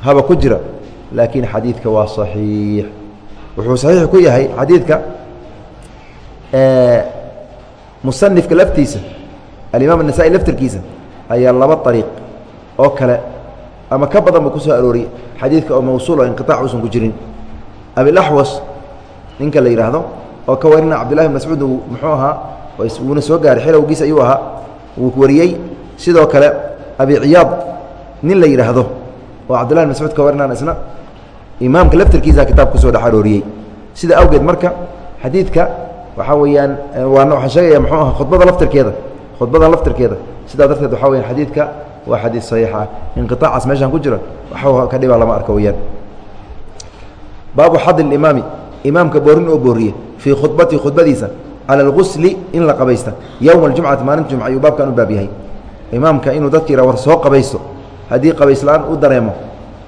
Speaker 1: haba ku jira laakiin xadiidka waa صaxiix wuxuu صaxiix ku yahay xadiidka musanifka laftiisa alimaam الnasa'i laftirkiisa ayaa laba ariiq oo kale ama ka badan ba ku soo arooriyey xadiidka oo mawsuul oo inqiطaac uusan ku jirin abilaxwas ninka la yidhaahdo oo ka warina cabdillahi mascuud muxuu ahaa wuuna soo gaaray xilowgiis ayuu ahaa wuu wariyey. Sidoo kale abi ciyaad nin la yidhaahdo oo cabdillahi mascuud ka warinaan imaamka laftirkiisa kitaab ku soo dhex arooriyey sida awgeed marka xadiidka waxaa weeyaan waana waxaan sheegaya muxuu aha khudbada laftirkeeda khudbada laftirkeeda. Sidaa darteed waxaa weyaan xadiidka waa xadiid saxiix ah meeshaan ku jira waxba ka dhibaa lama arka weyaan baabu xad imaami. Imaamka boorin oo booriye fii khudbati khudbadiisa cala algusli in la qabaysta. Yowma aljumcati maalinta jumca ayuu baabkan u baab yahay. Imaamka inuu dadka yidha war soo qabaysto haddii qabays la'aan u dareemo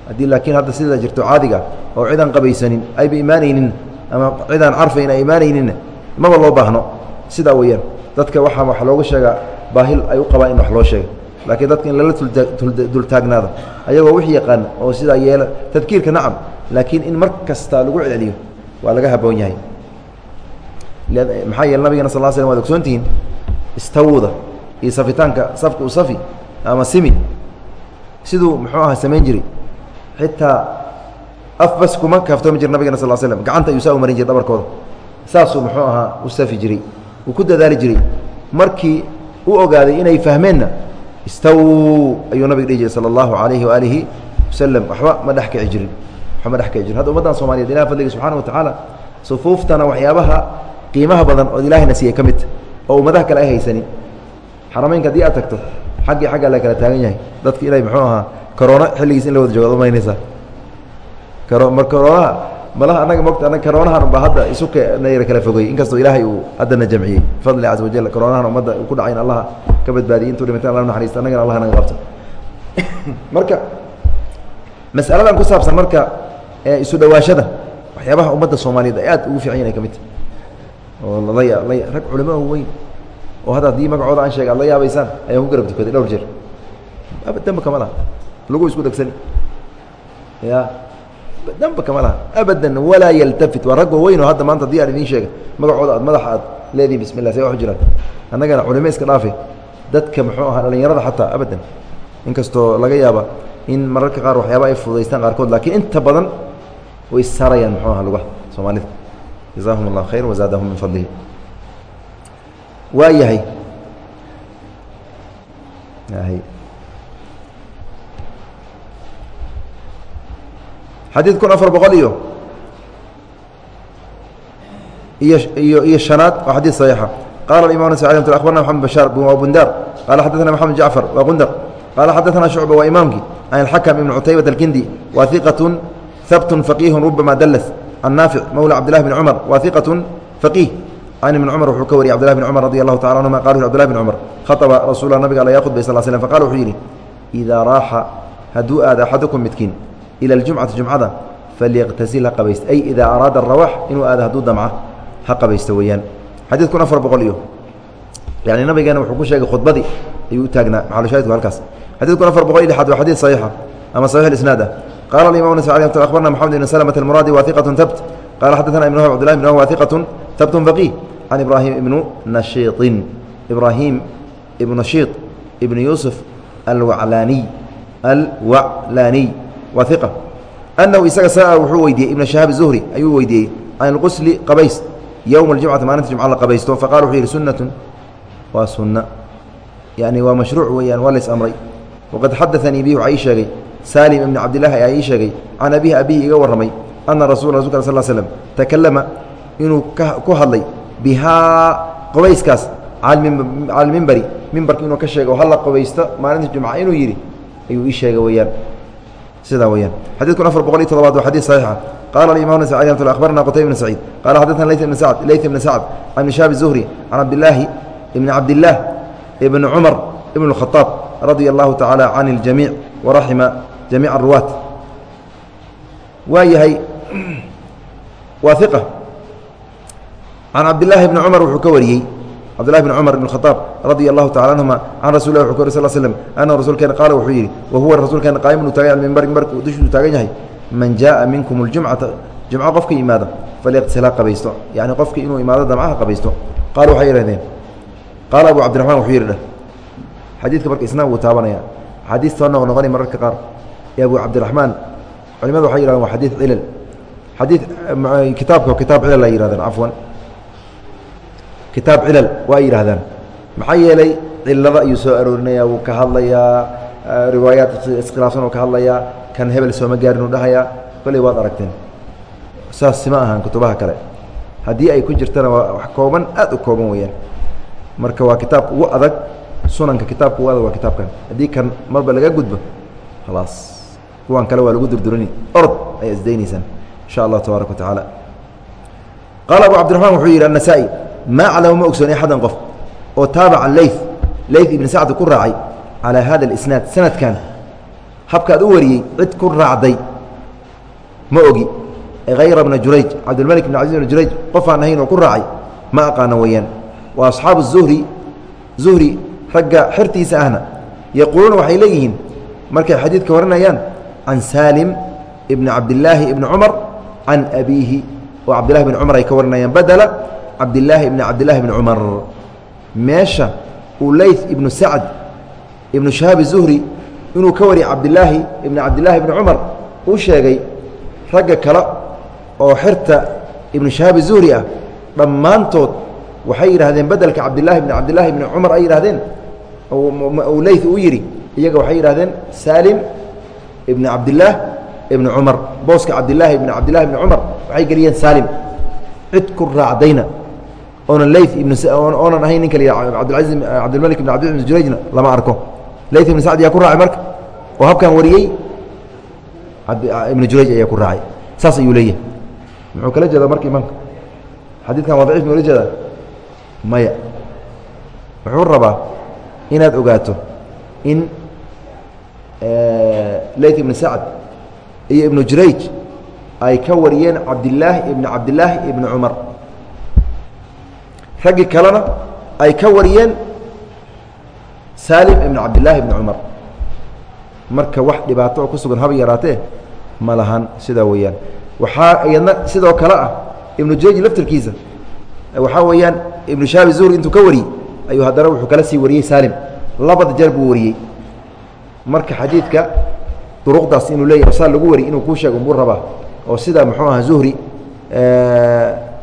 Speaker 1: haddii laakiin hadda sida jirto caadiga oo cidaan qabaysanin ayba imaanaynin ama cidaan carfayn ay imaanayninna maba loo baahno? Sidaa weeyaan dadka waxaa wax looga sheegaa baahil ay u qabaan in wax loo sheega laakiin dadka in lala dultaagnaado ayagoo wix yaqaan oo sidaa yeela tadkiirka nacam laakiin in mar kasta lagu celceliyo waa laga haboon yahay. Maxaa yeele nabigana sal slam waad ogsoontihiin istawda iyo safitaanka safka u safi ama simi. Siduu muxuu aha samayn jiray. Xitaa af bas kuma kaaftoomi jira nabigana sal slm gacanta ayuu saa u marin jiray dhabarkooda saasuu muxuu ahaa u safi jiray. Uu ku dadaali jiray. Markii u ogaaday inay fahmeenna istaw ayuu nabiga dhihi jiray sala allahu alayhi waalihi wasalam waxba ma dhex kici jirin waxba ma dhex hadda ummaddan soomaliyeed ilah fadliga subxana wa tacaala sufuuftana waxyaabaha qiimaha badan oo ilaahayna siiyey ka midta oo ummadaha kale ay haysanin xarameynka haddii aad tagto xaggii xaggaa la kala taagan yahay. Dadka ilahay muxuu ahaa corona xilligiis in la wada joogo ad umaynaysaa mar coroonaha malaha annaga mogta annaga coroonahan ba hadda isu nayra kala fogey inkastoo ilaahay uu haddana jamciyey. Bifadli caza wajal coroonahan ummadda ku dhacayn allaha ka badbaadiyey. Intuu dhimatan alla naxariista annagana allah naga qabto marka masaladan ku saabsan marka isu dhawaashada waxyaabaha ummadda soomaaliyeed ay aad ugu fiican yahin ay ka mid tahy oo lala la rag culamo weyn oo hadda haddii magacooda aan sheega ad la yaabaysaan ayaan ku garab tukaday dhowr jeer. Abadanba kama laha. Lagu isku degsani ya abadanba kama laha. Abadan walaa yaltafit. Waa rag waaweyn oo hadda maanta haddii aan idiin sheega magacooda aad madaxa aad leedihin bismi llah say wax jiraan. Annagana culimo iska dhaafe. Dadka muxuu ahaa dhalinyarada xataa abadan. Inkastoo laga yaaba in mararka qaar waxyaaba ay fududaystaan qaarkood laakiin inta badan way sarayaan muxuu aha lugaha soomaalida jazaahum allah khayr wazaadahum min fadlihi waa yahay xadiid kun afar boqol iyo iyo iyo iyo شhanaad waa xadيث صaحيixa qala imam ن abarna mحamed baشhاar bundar qala xadaثna mحamed jaعفر wa gundar qala xadaثna شhucba waa imaamkii can الxakم iبn cutaybaة الkindi wa ثiqaة habtun faqiihun rubama dallas annaafic mowla cabdillahi bn cumar wa iqatun faqiih an ibn cumar wuxuu ka wariyay cbdillahi bn cumar radi allahu tacala anhuma qal cbdillahi bn cumar khaaba rasuula nabiga ala yaqudbay sal slm faqala wuxuu yidhi idaa raaxa hadduu aada axadukum midkiin ila aljumcati jumcada falyaqtasil ha qabaysta ay idaa araada arawax inuu aada hadduu damca ha qabaysta weeyaan xadiidkun afar boqol iyo yani nabigeena wuxuu ku sheegay khudbadii ayuu utaagnaa maxalushahidku halkaas xadiidkun afar boqol iyo lixaad waa xadiid saxiixa ama saxiix isnaad ah qala alimam nas alي abarna mxamed ibn slmة اlmuraadi wa iqaة tabt qala xadaثna ibn whb cbdillah bn wa iqaة tabt faqih can ibrahim ibnu nashiiطin ibrahim ibnu nashiiط ibn yuusuf alwalaaniy alwaclaaniy waa iqa anahu isaga saa wuxuu weydiiyey ibna shahaab zuhri ayuu weydiiyey can اlqusli qabays yowma اljumcati maalinta jumca la qabaysto faqala wuxuu yihi sunatu waa sunna yani waa mashruuc weeyaan waa lays amray waqad xadaanii bihi waxaa ii sheegay saalim ibni cabdillahi ayaa ii sheegay can abihi abihi iga warramay ana rasul rasulka sal slm takalama inuu ku hadlay bihaa qobayskaas cala mimbari mimbarka inuu ka sheego halla qobaysto maalinta jumca inuu yidhi ayuu ii sheegay weyaan sidaa weyaan xadidkun afar boqol iyo todobaad waa xadid saxiixa qala aimam abarna qutayb bn saciid qala xadana layt bn sacd layt bn sacd can mishaab zuhri can cabdilaahi ibni cabdillaah ibni cumar ibn اkhaaab radia allahu tacaala can اljamiic waraxima jamiic aruwaat waa yahay waa iqa can cabdillaahi bni cumar wuxuu ka wariyey cabdulahi bn cumar bn khaaab radia allahu tacala anhuma can rasul lah wuxu uri sal slm annahu rasuulkeena qaala wuxuu yidhi wa huwa rasuulkeena qaa'imun uu taagan almimbar mimbarka dushiisu taagan yahay man jaءa minkum اljumcata jumco qofka yimaada falyqtasil ha qabaysto yani qofkii inuu imaado damcaha qabaysto qaal waxay yihahdeen qaala abu cabdiraxmaan wuxuu yidhi dheh xadiidka marka isna wuu taabanaya axaadiis soo noq noqonay mararka qaar abu cabdiraxmaan culimadu waxay yihahdeen waa xadiid cilal. Xadii kitaabka kitaab cilal ay yihahdeen cafwan kitaab cilal waa ay yidhahdaan maxaa yeelay cilada ayuu soo aroorinaya wuu ka hadlayaa riwaayaat iskhilaafsan uu ka hadlayaa kan hebel sooma gaarin uu dhahayaa. Kolley waad aragteen. Saas sima ahaan kutubaha kale. Haddii ay ku jirtana waa wax kooban aad u kooban weeyaan. Marka waa kitaabka ugu adag sunanka kitaabka ugu adag waa kitaabkan. Haddii kan marba laga gudbo khalaas kuwan kale waa lagu durdurani. Orod ay isdaynaysaan insha allah tabaaraka wa qaala abu cabdiraxmaan wuxuu yidhi annasaa-i maa aclamu ma ogsooni axadan qof oo taabaca leyth leyth ibni sacd ku raacay calaa hada اlisnaad sanadkan habkaad u wariyey cid ku raacday ma ogi. Hayra bna jurayj cabdilmalik bn caziz bn jurayj qofaan ahayn oo ku raacay ma aqaano weeyaan. Wa asxaabu zuhri zuhri ragga xertiisa ahna yaquuluuna waxay leeyihiin markay xadiidka warinayaan can saalim ibni cabdillaahi ibni cumar can abiihi oo cabdillahi bn cumar ay ka warinayaan badela cabdillaahi ibni cabdillahi bni cumar meesha uu leyth ibnu sacd ibnu shahaab zuhri inuu ka wariyay cabdilaahi ibni cabdillaahi bni cumar uu sheegay ragga kale oo xirta ibnu shahaab zuhri ah. dhammaantood waxay yidhahdeen bedelka cabdillaahi bni cabdillaahi bni cumar ay yidhahdeen uu leyth uu yidhi. iyaga waxay yidhahdeen saalim ibni cabdillaah ibni cumar booska cabdillaahi ibni cabdillahi bni cumar waxay geliyeen saalim cid ku raacdayna oonan leyth ibnoonan ahayn ninka la abdilaiz cabdilmalik ibn cabdi ibn jurayjna lama arko. Leyth ibn sacd ayaa ku raacay marka. Oo habkan wariyey ibnu jurayj ayaa ku raacay. Saas ayuu leeyahay. Muxuu kala jeedaa marka imaamka xadiidkan waa daciif mula jeedaa? Maya. Wuxuu rabaa inaad ogaato in leyth ibn sacd iyo ibnu jurayj ay ka wariyeen cabdilaahi ibni cabdilaahi ibni cumar raggii kalena ay ka wariyeen saalim ibn cabdillaahi ibni cumar marka wax dhibaato oo ku sugan haba yaraatee ma lahan sidaa weeyaan. Waxaa iyadna sidoo kale ah ibnu jurayj laftirkiisa waxaa weeyaan ibnu shaabi zuhri intuu ka wariyey ayuu haddana wuxuu kala sii wariyey saalim labada jeer buu wariyey marka xadiidka duruqdaas inuu leeyahy saa lagu wariy inuu kuu sheego buu rabaa. Oo sida muxuu aha zuhri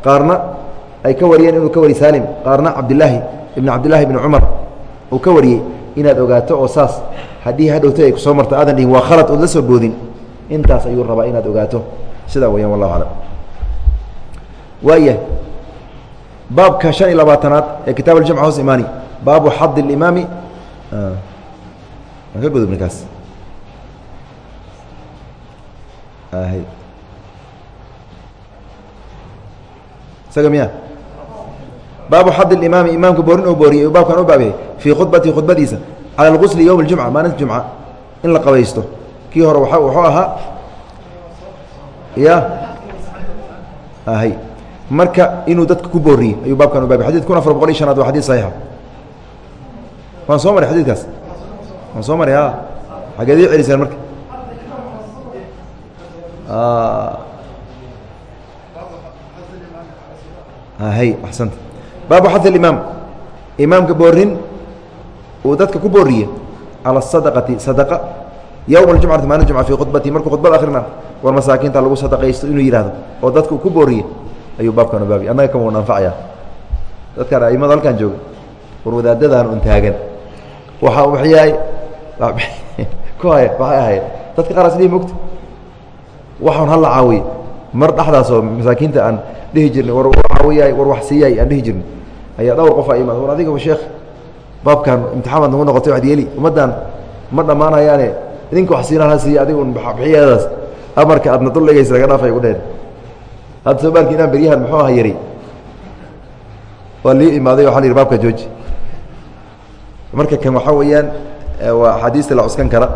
Speaker 1: qaarna ay ka wariyeen inuu ka wariy saalim qaarna cabdilaahi ibn cabdillaahi ibni cumar uu ka wariyey inaad ogaato oo saas haddii hadhowtay ay ku soo aadan dhihin waa khalad ood la soo boodin. Intaas ayuu rabaa inaad ogaato. Sidaa weyaan wallahu aclam. Waaya baabka شhan iyo labaatanaad ee kitaab aljamc hoos imaani baabu xad اlimaami aan ka gudubna kaas isaga miya baabu xad اimaami imaamka boorin oo booriyay baabkan u baabyahay fii khudbati khudbadiisa calى اlgusli yowm اljumca maalinta jumca in la qabaysto kii hore waa wuxuu ahaa ya hay marka inuu dadka ku booriyey ayuu baabkan u baabay xadid kun afar boqol iyo shanaad waa xadid saxiixa waan soo maray xadidkaas waan soo maray a xageed ii celiseen marka hay axsanta baabu xad اimaam imaamka boorin uu dadka ku booriye calى الsadaqati sadaqa yowma اljumcati maalin jumca fii khudbati markuu khudbada akhrina war masaakiinta lagu sadaqaysto inuu yihahdo oo dadka uu ku booriye ayuu baabkan u baabay annaga kama un anfacaya dadkaan aimada halkan jooga war wadaadadan un taagan waxa waxyahay ku waxay ahayd. Dadka qaar aslihi mogta waxaan hala caawiye mar dhexdaasoo masaakiinta aan dhihi jirnay war caawiyaay war wax siiyaay aan dhihi jirnay. Ayaa dhowr qof a imaad. War adiga sheekh baabkan imtixaan baad nagu noqotay waxad yeeli ummaddan ma dhammaanayaane. Idinka wax siinaan ha siiya adiga un bixiyadaas. Amarka aadna duldhigaysa laga dhaafay ugu dheen hadda soo baalki inaan beryahan muxuu aha yari? Waa lii imaaday waxa la yidhi baabka jooji. Marka kan waxaa weeyaan waa axaadiista la cuskan kara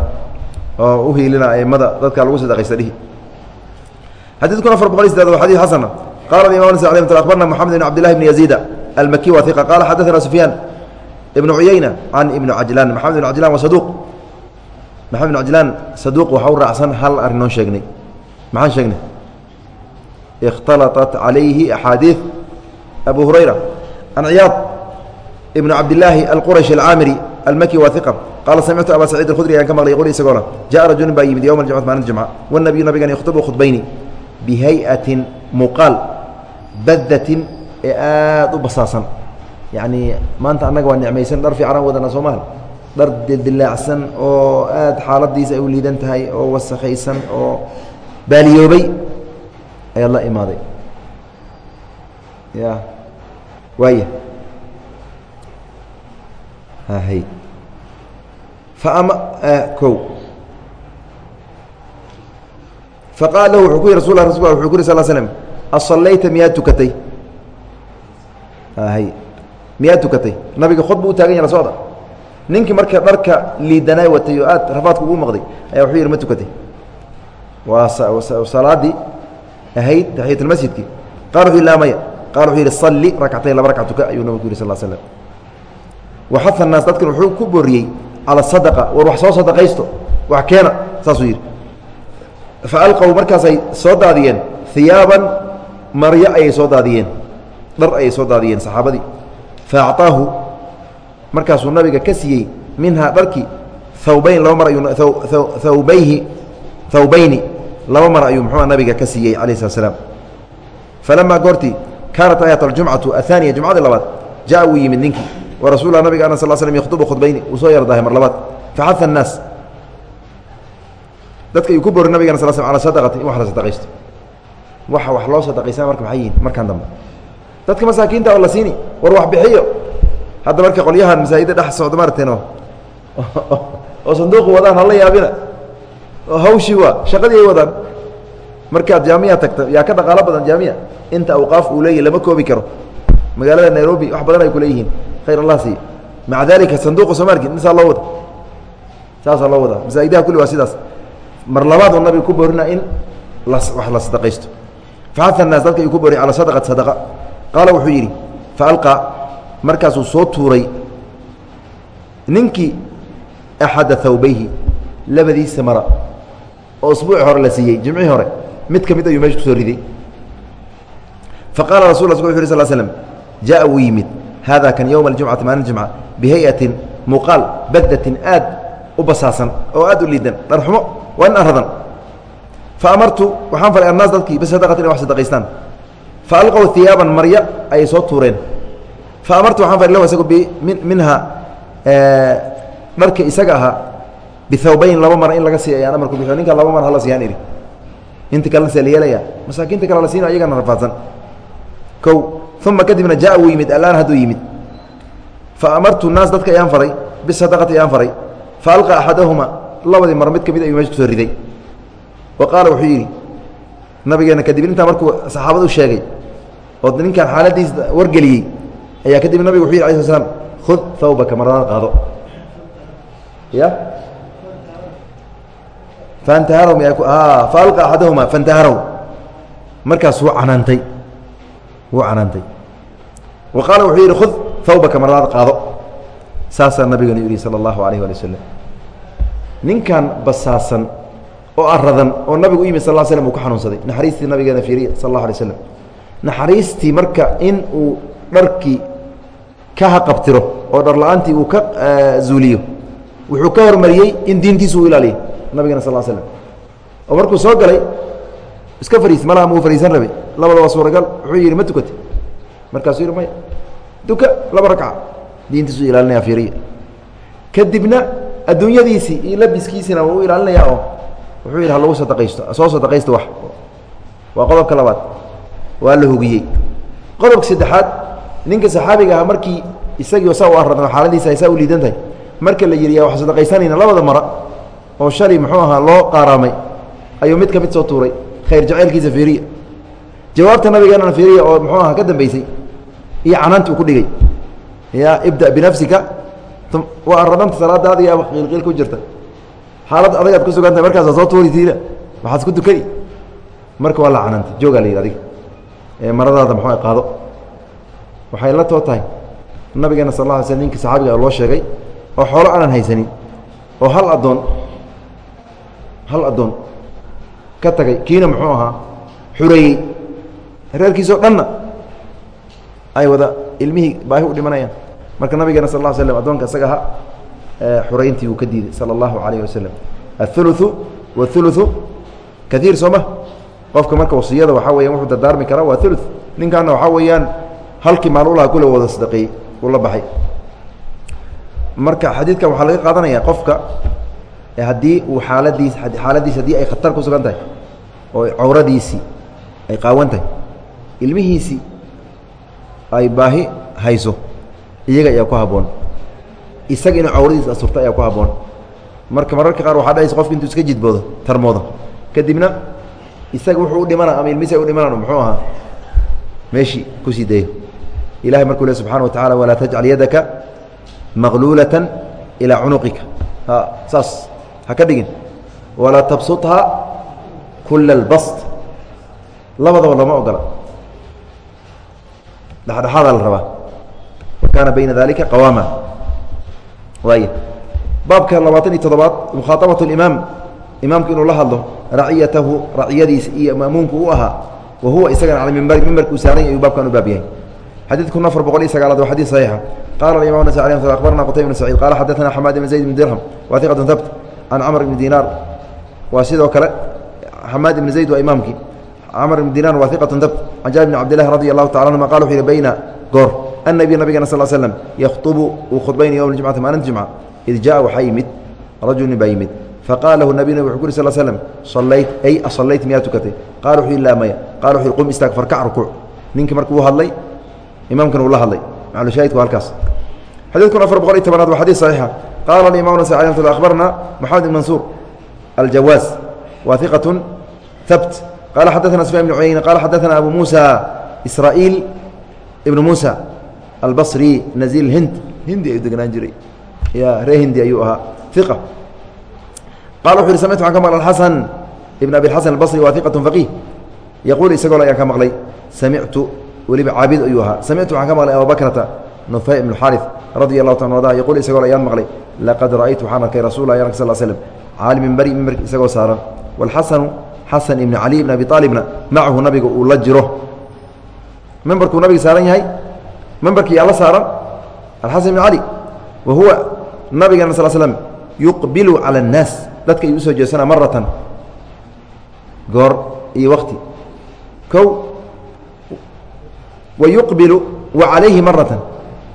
Speaker 1: oo u hiilina aimada dadka lagu sadaqaysta dhihi xadid kun afar boqol iyo sideed waa xadid xasana qala imam س abarna mxamed بn abd لlah بn yaزيida almaki wa iqa qaala xadaثana sufyaan ibnu cuyayna can ibni cajlaan maxamed ibn cajlan waa saduuq maxamed ibn cajlaan saduuq waxa u raacsan hal arrinoo sheegnay maxaan sheegnay ikhtalaطat calayhi axaadiiث abu hurayra can ciyaad ibn cabdilaahi alqurashi alcaamiri almaki waa iqa qaala samictu abaa saciid alkhudri ayaan ka maqlay quli isagoole ja'a rajulun baa yimid yowma aljumcati maalinta jumca wannabiyu nabigani khudbu khudbayni bihay'atin muuqaal badatin ee aad u basaasan yacnii maanta annaga waa necmaysan dhar fiicanaan wadanaa soo maha dhar dilaacsan oo aad xaaladiisa ay u liidan tahay oo wasakhaysan oo baaliyoobay ayaa la imaaday ya waaya hay faqaal lahu wuxuu ku yihi rasul rasul wuxuu ku yiri sal slm asallayta miyaad tukatay hay miyaad tukatay nabiga khod buu u taagan ya la socda ninkii marka dharka liidanaa watay oo aad rafaadka ugu maqday ayaa wuxuu yihi ma tukatay waa salaadii ahayd taxiyat masjidki qala wuxu laa maya qala wuxuu yihi salli rakcatayn laba rakca tuka ayuu nabig ku yihi sal slm waxaa naas dadkan wuxuu ku booriyey sadaqa war wax soo sadaqaysto wax keena saasuu yidhi fa alqow markaasay soo daadiyeen hiyaaban maryo ayay soo daadiyeen dhar ayay soo daadiyeen saxaabadii fa acطaahu markaasuu nabiga ka siiyey minhaa dharkii hawbayn laba mar ayuu hawbayhi hawbayni laba mar ayuu muxuua nabiga ka siiyey calayh slat slaam falamaa goortii kaanat aayat aljumcatu ahaaniya jumcadii labaad jaa wuu yimid ninkii wa rasulah nabiga ana sal slm yakhdubu khudbayni uu soo yardahay mar labaad. Faxaa الnaas dadka ayuu ku bori nabigana sal sl ala sadaqati in wax la sadaqaysto. Waxa wax loo sadaqaysana marka maxay yihiin markaan dambe dadka masaakiinta oo la siini war wax bixiyo. Hadda marka qolyahan masaajida dhex socda maaragteen oo sanduuqu wadaan hala yaabina. Oo hawshii waa shaqadii ay wadaan. Markaad jaamiya tagta yaa ka dhaqaalo badan jaamiya inta awqaaf uu leeyahy lama koobi karo. Magaalada nairobi wax badan ay ku leeyihiin khayr allah siiye maca dalika sanduuqa soomaalki insaa loo wada. Saasaa loo wadaa masaajidaha kulli waa sidaas. Mar labaad oo nabiga ku boorina in wax la sadaqaysto. Faxaa naas dadka ayuu ku booriy calaa sadaqat sadaqa. Qaala wuxuu yidhi fa alqaa markaasuu soo tuuray ninkii axada hawbayhi labadiisa mara. Oo usbuuci hore la siiyey jimcihii hore. Mid ka mid ayuu meesha ku soo riday. Fa qaala rasul ll uu sl slm jaءa wuu yimid hada kan yowma اljumcati maalin jumca bihayatin muuqaal badatin aad u basaasan oo aad u liidan dharxumo waa in aradan fa amartu waxaan faray annaas dadkii bisadaqati inay wax sadaqaystaan fa alqow hiyaaban marya ayay soo tuureen fa amartu waxaan faray lahu isagu minha dharka isaga ahaa bihawbayn laba mar in laga siiy ayaan amarku bixiyo ninkan laba mar hala siiyaan idhi inta kalena see la yeelaya masaakiinta kale la siina ayagana rafaadsan kow uma kadibna jaa wuu yimid alaan hadduu yimid fa amartu naas dadka ayaan faray bisadaqati ayaan faray fa alqa axadahuma labadii mar mid ka mid ayuu meesha ku soo riday wa qaala wuxuu yidhi nabigeena kadib intaa markuu saxaabada u sheegay oo ninkan xaaladiisa wargeliyey ayaa kadib nabiga wuxu yidhi alay sl slam khud hawbaka maradaad qaado ya faintaharow fa alqa axadahuma faintaharow markaas wuu canaantay wuu canaantay. Wa qaala wuxuu yidhi khud hawbaka maradaad qaado. Saasaa nabiganu yidhi sala allahu alayh ali wasalam ninkan basaasan oo aradan oo nabigu u yimid sal slam uu ka xanuunsaday naxariistii nabigeena fiiriya sal allahu alay slam naxariistii marka in uu dharkii ka haqabtiro oo dhar la'aantii uu ka zuuliyo wuxuu ka hormariyey in diintiisu uu ilaaliyo nabigeena sal slam oo markuu soo galay iska fariis malaha muu fariisan rabay labada waa suuragal wuxuu yidhi ma tukate markaasuu yidhi maya duka laba ragca diintiisu ilaalinaya fiiriya. Kadibna adduunyadiisii iyo labiskiisiina wuu u oo wuxuu yidhi ha sadaqaysto soo sadaqaysta wax. Waa qodobka labaad. Waa la hugiyey qodobka saddexaad ninka saxaabiga aha markii isagii saa u arradno xaaladiisa ay saa u liidan tahay marka la yidhi yaa wax sadaqaysanayna labada mara oo shalay muxuu ahaa loo qaaraamay ayuu mid ka mid soo tuuray. Khayr jacaylkiisa fiiriya jawaabta nabigeenana fiiriya oo muxuu aha ka dambeysay iyo canaanti uu ku dhigay. Ya ibda binafsika waa arradanta salaadaadi aba qiilqiil ku jirta. Xaalad adagaad ku sugantahay markaasa soo tuuritiina waxaad isku tukani marka waa la canaantay joogaa la yidhi adiga. Ee maradaada muxuu qaado. Waxay la too tahay nabigeena sal la alay slm saxaabiga loo sheegay oo xoolo aanan haysanin oo hal addoon hal addoon ka tagay kiina muxuu ahaa xureeyey reerkiisao dhanna ay wada ilmihii baahi u dhimanayaan. Marka nabigeena sal slam addoonka isaga ha eh, xurayntii uu ka diiday sala allahu alayh wasalam auluثu wauluثu kaiir soo qofka marka wasiyada waxaa weyan wuxuu dardaarmi karaa waa ulu ninkaana waxaa weeyaan halkii maalulaha kule wada sadaqeeyey uu la baxay. Marka xadiidkan waxaa laga qaadanaya qofka eh, haddii uu aaladiis xaaladiisi haddii ay khatar ku sugan tahay oo cawradiisii ay qaawan tahay ilmihiisii ay baahi hayso iyaga ayaa ku habboon. Isaga inuu cawradiisa asurta ayaa ku habboon. Marka mararka qaar waxaa dhahaysa qofka intuu iska jidboodo tarmoodo. Kadibna isaga wuxuu u dhimana ama ilmihisa u dhimanaan muxuu ahaa meeshii ku sii dayo ilahay markuu le subxana wa tacala walaa tajcal yadaka maqluulata ilaa cunuqika. Saas ha ka dhigin. Walaa tabsutha kula اlbast labadaba lama ogola dhexdhexaadaa la rabaa wa kaana bayna dalika qawaama waay baabka labaatan iyo toddobaad mukhaaطabaة اimaam imaamku inuu la hadlo raciyatahu raciyadiisa iyo ma'muumku u ahaa wa huwa isagana cala mimbari mimbarkuu saaran ayuu baabkan u baab yahay xadiid kun afar boqol iyo sagaalaad waa xadiid saxiixa qala imam nas abarna qutayb bn saciid qala xadaثna xamaad ibn zayd bn dirham wa iqat habt can camr ibni dinaar waa sidoo kale xamaad ibn zayd waa imaamkii camr ibn dinaar waa iqat habt can jaabir bn cabdillahi radi allahu taala anhuma qala wuxu yihi bayna goor annabiy nabigana sal slm yakhطubu uu khudbayna yowm jumcati maalinta jumca id jaءa waxaa yimid rajul nin baa yimid faqala lahu nabi nabig wuxu ku uri sl slm sallayt ay asallayt miyaa tukatay qala wuxuu yihi laa maya qala wuxu yihi qum istaag farkac rukuuc ninkii marka uu hadlay imaamkana uu la hadlay maclushahidku halkaas xadيid kun afar boqol iyo tobanaad waa xadيث صaxiixa qala imam nas abarna moxamed بn mansuur aljawaaz wa iqaة habt qala xadaana sufyan bn uyayn qala xadaana abu muusa israa'iil ibnu muusa albasri naziil hind hindi ayuu degnaan jiray ya ree hindi ayuu ahaa iqa qala wuxu uhi samictu waxaan ka maqlay alxasan ibn abi xasan albasri waa iqatun faqiih yaquul isagoo le ayaan ka maqlay samictu weliba caabid ayuu ahaa samictu waxaan ka maqlay abubakrata nufay ibn xaari radia allahu taala arda yaquul isagoo le ayaan maqlay laqad ra'aytu waxaan arkay rasul lah yank sal slm caalimin bari mimbark isagoo saaran walxasanu xasan ibni cali ibn abi aalibna macahu nabiga uu la jiro. Membarkuu nabiga saaran yahay? Membarkii alla saaran? Alxasan ibn cali wa huwa nabigana sal slm yuqbilu cala annaas. Dadka ayuu u soo jeesanaa maratan goor iyo wakti kow wa wa calayhi maratan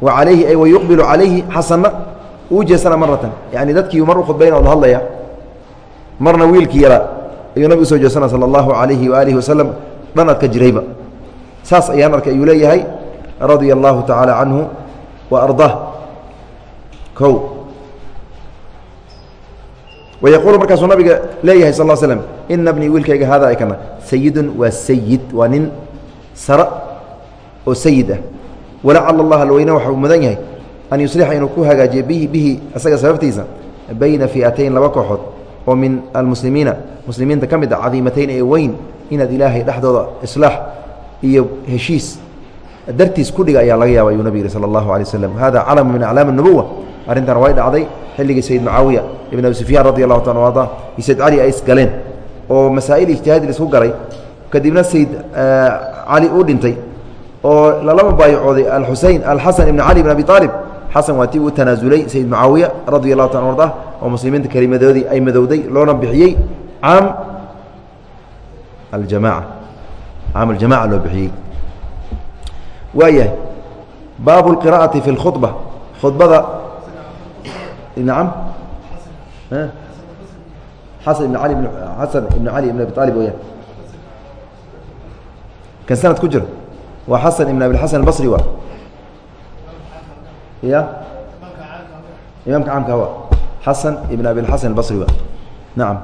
Speaker 1: wa alayhi ay wa calayhi xasanna uu jeesana maratan yacni dadkiiu mar u khudbayna oda hadlaya marna wiilkii yaraa ayuu nabig u soo jeesana sala allahu alayhi waaalihi wasalam dhan adka jirayba. Saas ayaan arkay ayuu leeyahay radia allahu tacaala canhu wa ardaah. O wayaquulu markaasuu nabiga leeyahay sal slm ina bnii wiilkayga hada ay kana sayidun waa sayid waa nin sara oo sayid ah walacala allah alweyne waxa uu mudan yahay an yuslixa inuu ku hagaajiyo bihi bihi isaga sababtiisa bayna fi'atayn laba kooxood oo min almuslimiina muslimiinta ka mid a cadiimatayn ee weyn inaad ilaahay dhexdooda islaax iyo heshiis dartiis ku dhiga ayaa laga yaaba ayuu nabig yihi sala allahu alay waslem hada calamu min aclaami اnubuwa arrintan way dhacday xilligii sayid mucaawiya ibn abi sufyaan radi allahu taala arda iyo sayd cali ay isgaleen oo masaa'il ijtihaadi la isku galay. Kadibna sayid cali uu dhintay oo lalama baayacooday alxusein alxasan ibn cali ibn abi aalib xasan waa tii uu tanaasulay sayid mucaawiya radi allahu taala arda oo muslimiinta kelimadoodii ay madowday loona bixiyey caam aljamaca caam aljamaca loo bixiyey waayahay baabu اlqira'ati fi اlkhuطba khudbada nacam xasan ibn ali xasan ibn cali ibn abi aalib weyaan kan sanad ku jira waa xasan ibn abiاlxasan albصri wa ya imaamka caamka wa xasan ibn abiاlxasan albصri wa nacam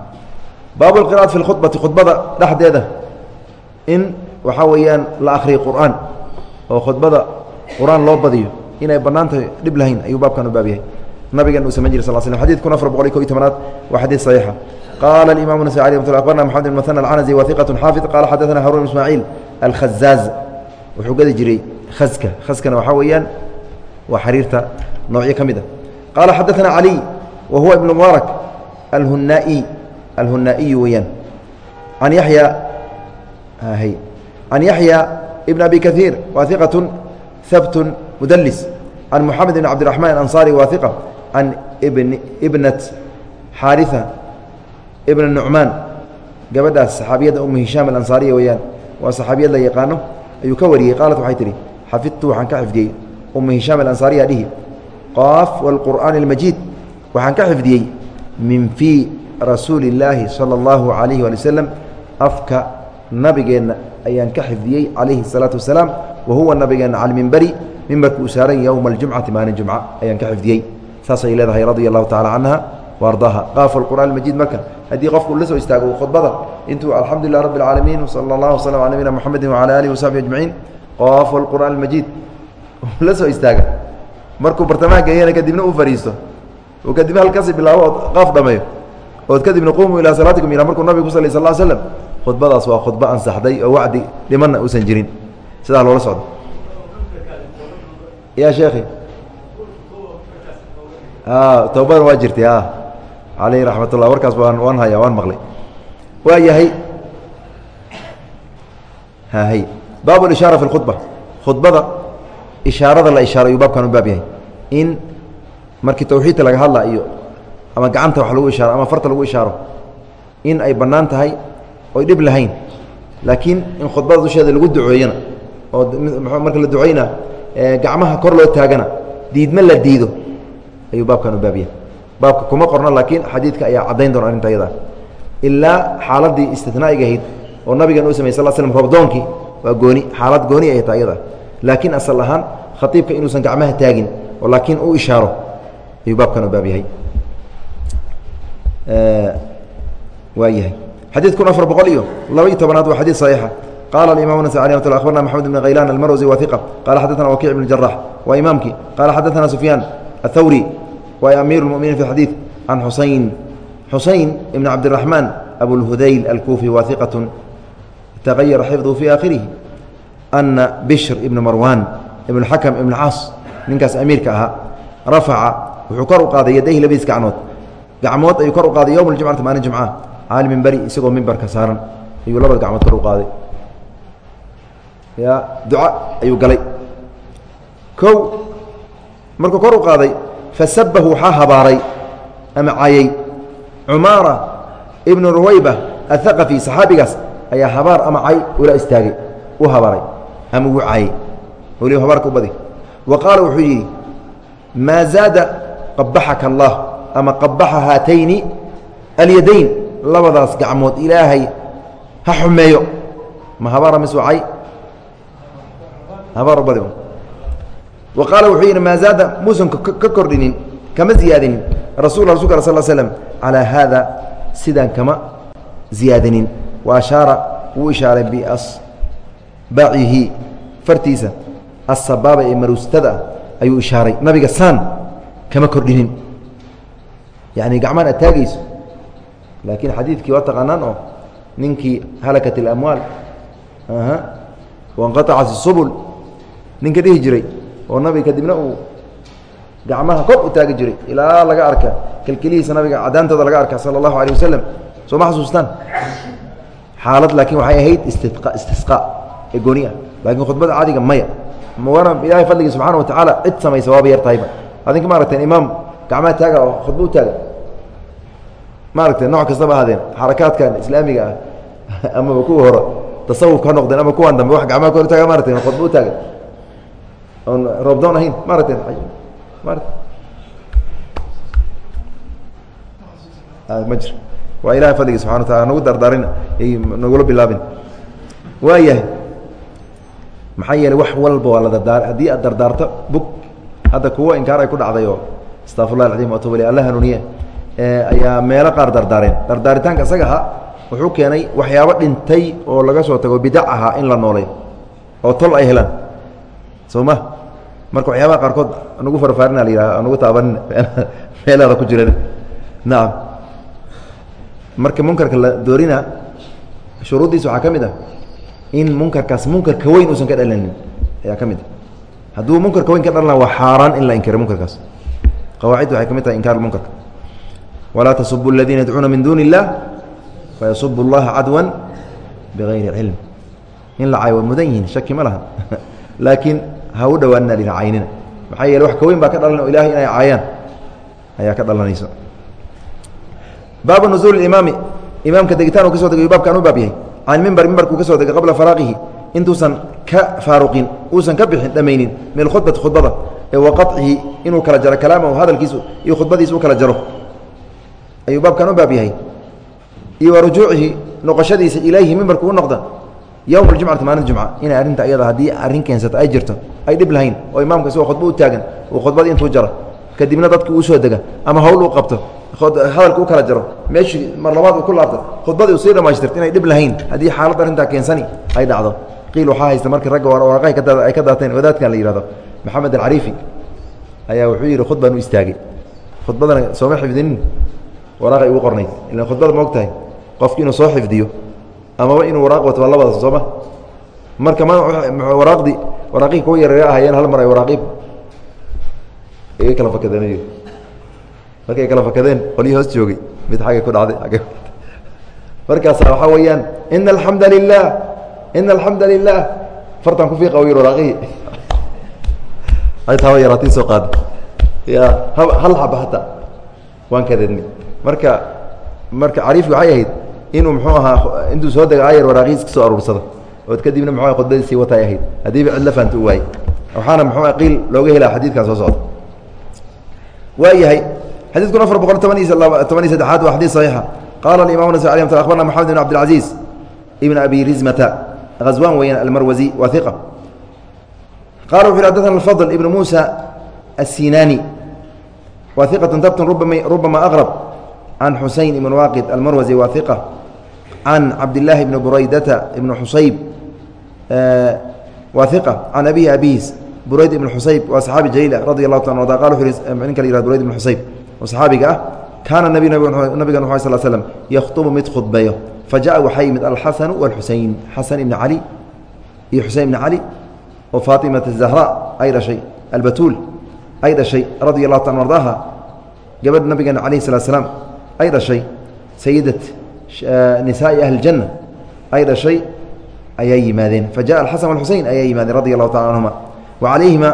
Speaker 1: baabu اlqira'ati fi اlkhudbati khudbada dhexdeeda in waxaa weeyaan la akriyo qur'aan oo khudbada qur-aan loo badiyo inay bannaan tahay dhib lahayn ayuu baabkan u baab yahay nabigan uu samayn jir sal slm xadid kun afar boqol iyo ko iyo tobanaad waa xadiid saxiixa qaala alimamu nasai alي mat akbarna moxamed bn mutana alcanazi wa iqat xaafid qala xadaثana haruun ismaaciil alkhazaaz wuxuu gadi jiray khaska khaskana waxaa weeyaan waa xariirta noocyo ka mid a qaala xadaثana caliy wa huwa ibn mubaarak alhunaa'i alhunaa'iyu weeyaan can yaxya hy can yaxya ibn abi kaiir waa iqaة habt mudlis can moxamed ibn cabdiرaحman alanصari waa iqa can ibnat xaariثa ibn nucmaan gabadhaas saxaabiyadda umu hishaam alansaariya weeyaan waa saxaabiyad la yaqaano ayuu ka wariyey qaalat waxay tihi xafidtu waxaan ka xifdiyey umu hishaam alansaariya dhihi qaaf wاlqur'aani اlmajiid waxaan ka xifdiyey min fii rasuuli اllaahi salى اllahu عalayhi wali waslem afka nabigeenna ayaan ka xifdiyey calayhi الsalaatu wasalaam wa huwa nabigeenna cala mimberi mimbarku uu saaran yowma اljumcati maalin jumca ayaan ka xifdiyey saasay leedahay radia allahu tacala canha وardaaha qaaf qur'an majiid marka haddii qofku la soo istaago khudbada intuu alxamdu lilah rabi اlcaalamiin wsala اllah wslm ala nabina mxamedi wala alihi wasaxbi ajmaciin qaaf qur'an majiid la soo istaaga. Markuu bartamaha geeyana kadibna u fariisto. Oo kadibna halkasi bilaabo ood qaaf dhameeyo. Ood kadibna qumuu ilaa salaatikum ila markuu nabig ku saliy sal slm khudbadaas waa khudbo ansaxday oo wacdi dhimanna uusan jirin. Sidaa loola socdo. Ya sheekhi. Towbada waa jirtay aleyh raxmat ullah warkaas waan waan haya waan maqlay. Waa yahay. Hay. Baab اlishaara fi اkhudba khudbada ishaarada la ishaaro ayuu baabkan u baab yahay. In markii tawxiidka laga hadla iyo ama gacanta wax lagu ishaaro ama farta lagu ishaaro in ay bannaan tahay oy dhib lahayn. Laakiin in khudbada dusheeda lagu duceeyana oo marka la duceyna gacmaha kor loo taagana diidma la diido ayuu baabkan u baab yahay. Baabka kuma qorno laakiin xadiidka ayaa caddayn doona arrinta ayada ilaa xaaladii istinaa'iga ahayd oo nabigan uu samey sal slm robdoonkii waa gooni xaalad gooni ay ta ayada laakiin asal ahaan khatiibka inuusan gacmaha taagin oo laakiin u ishaaro ayuu baabkan u baab yahay waa yahay xadiid kun afar boqol iyo laba iyo tobanaad waa xadiid saxiixa qala aimam nas alي mat abarna maxamed bn haylan almarwsi wa iqa qala xadana wakic bn jarax waa imaamkii qala xadaana sufyaan athawri waa amiir اmuminiin fi xadiid can xusayn xusayn ibn cabdiraxmaan abulhudayl alkuufi waa iqaة tagayara xifduhu fi aakhirihi ana bishr ibn marwan ibn xakam ibn caas ninkaas amiirka ahaa rafaca wuxuu kor u qaaday yadayhi labadiis gacmood gacmood ayuu kor u qaaday yowm اljumcati maalin jumca caali mimberi isagoo mimbarka saaran ayuu labada gacmood kor u qaaday ya duca ayuu galay kow markuu kor u qaaday fasabahu waxaa habaaray ama cayay cumaara ibnu ruwayba athaqafi saxaabigaas ayaa habaar ama cay ula istaagay u habaaray ama uu cayay weliba habaarka u badi. Wa qaala wuxuu yidhi maa zaada qabaxaka allah ama qabaxa haatayni alyadayn. Labadaas gacmood ilaahay ha xumeeyo. Ma habaara mis cay? Habaar badi. Wa qaala wuxuu yidhi maa zaada muusan ka kordhinin kama ziyaadinin rasul rasulka al sl slm calaa haada sidaan kama ziyaadinin. Wa ashaara wuu ishaaray biasbaacihi fartiisa asabaaba ee marustada ayuu ishaaray nabiga saan kama kordhinin yani gacmaan aad taagayso laakiin xadiidkii waa taqaanaan oo ninkii halakat اlamwaal wanqaacat الsubul ninka dhihi jiray oo nabiga kadibna uu gacmaha kor u taagi jiray ilaa laga arka kelkelihiisa nabiga cadaantooda laga arka sala allahu alيh wasalam soo ma xasuustaan xaalad laakiin waxay ahayd istia istisqaa ee gooni ah laakiin khudbada caadiga maya. Mawana ilahay fadligii subxana wa tacaala cid samaysa waaba yar tahayba adinka ma aragteen imaam gacmaha taaga oo khudba u taaga? Ma aragteen nooc kastaba ahaadeen? Xarakaadkan islaamiga ah amaba kuwa hore tasawuf ka noqdeen ama kuwaan dambe wax gacmaha kor taaga ma aragteen khudba u taaga? Oon roobdoon ahayn ma aragteen? Ma ma jir. Waa ilahay fadligii subxana wa taala nagu dardaarin ay nagula bilaabin. Waa yahay maxaa yeeley wax walba waa la dardaar haddii aad dardaarto bug. Hadda kuwo inkaar ay ku dhacday oo astafurlah alcadiim atuub ilay alla hanuuniye ayaa meelo qaar dardaareen. Dardaaritaanka isaga ahaa wuxuu keenay waxyaabo dhintay oo laga soo tago bidac ahaa in la noolay oo tol ay helaan. Soo ma? Marka waxyaabaha qaarkood nagu farfaarina la yidhaha nagu taabanin meelaada ku jiran nacam marka munkarka la doorina shuruuddiisa waxaa ka mid ah in munkarkaas munkarka weyn uusan ka dhalanin. Ayaa ka mid a hadduu munkarka weyn ka dhalana waa xaaraan in la inkiro munkarkaas. Qawaaciddu waxay ka mid tahay inkaar munkarka. Walaa tasubu aladiina yadcuuna min duuni illah fayasubu اllaha cadwan bigayri cilm in la waa mudan yihiin shaki ma laha. Laakiin ha u dhina caynina. Maxaa yeele wax ka weyn baa ka dhalan o ilahay inay caayaan ayaa ka dhalanaysa. Baabu nuzuuli imaami. Imaamka degitaan uu ka so degay baabkaan u baab yahay can mimbar mimbarkuu ka soo degay qabla faraaqihi intuusan ka faaruqin uusan ka bixin dhamaynin min khudbati khudbada ee wa qacihi inuu kala jaro kalaamahu hadalkiisu iyo khudbadiisa u kala jaro. Ayuu baabkaan u baab yahay. Iyo wa rujuucihi noqoshadiisa ilayhi mimbarku u noqda yowm اjumcati maalin jumca inay arrinta ayada haddii arrin keensata ay jirto ay dhib lahayn oo imaamka isagoo khudbo u taagan uu khudbadii intuu jaro kadibna dadki uu soo dega ama hawl uu qabto hadalka u kala jaro meeshii mar labaad uu ku laabto khudbadii uu sii dhamaystirto inay dhib lahayn. Haddii xaalad arrintaa keensani ay dhacdo. Qiil waxaa haysta markii ragga waraaqahay ay ka daateen wadaadkan la yihahdo maxamed alcariifi ayaa wuxuu yidhi khudbaan u istaagay khudbadana sooma xifdinin? Waraaqay ugu qornayd. Ilan khudbada ma og tahay qofki inuu soo xifdiyo amaba inuu waraaq wato waa labadaas sooma marka ma waraaqdii waraaqihii kuwa yareere ahayeen hal mar ay waraaqii iga kala fakadeen markay kala fakadeen qolyii hoos joogay mid xaggay ku dhacday markaasa waxaa weeyaan ina alxamda lilah ina alxamda lilah fartan ku fiiqa yir waraaqihii ay taaba yaraatii soo qaada ya hal xaba hataa waan kadeednay marka marka cariifki waxay ahayd inuu muxuu ahaa intuu soo dega ayar waraaqihiis ka soo aruursado. Ood kadibna muxuu khudbadiisii watay ahayd. Haddiiba cidla faanta u waayey. Waxaana muxuu qiil looga helaa xadiidkan soo socda. Waa yahay xadiidkun afar boqol ibn xusayb waa saxaabi jaliil ah radi allahu ta ada qa u ninka la yihad burayd ibn xusayb oo saxaabiga ah kaana nabi nabigan wxu sal slm yakhطubu mid khudbeeyo fajaءa waxaa yimid alxasanu wاlxuseyn xasan ibni cali iyo xusein ibni cali oo faatimata zahra ay dhashay albatuul ay dhashay radi allahu ta ardaaha gabadh nabigeena alayh الslat slaam ay dhashay sayidat nisaai ahli اjanna ay dhashay ayaa yimaadeen fajaءa alxasan wاlxusein ayaa yimaadeen radi allahu taala canhuma wa calayhima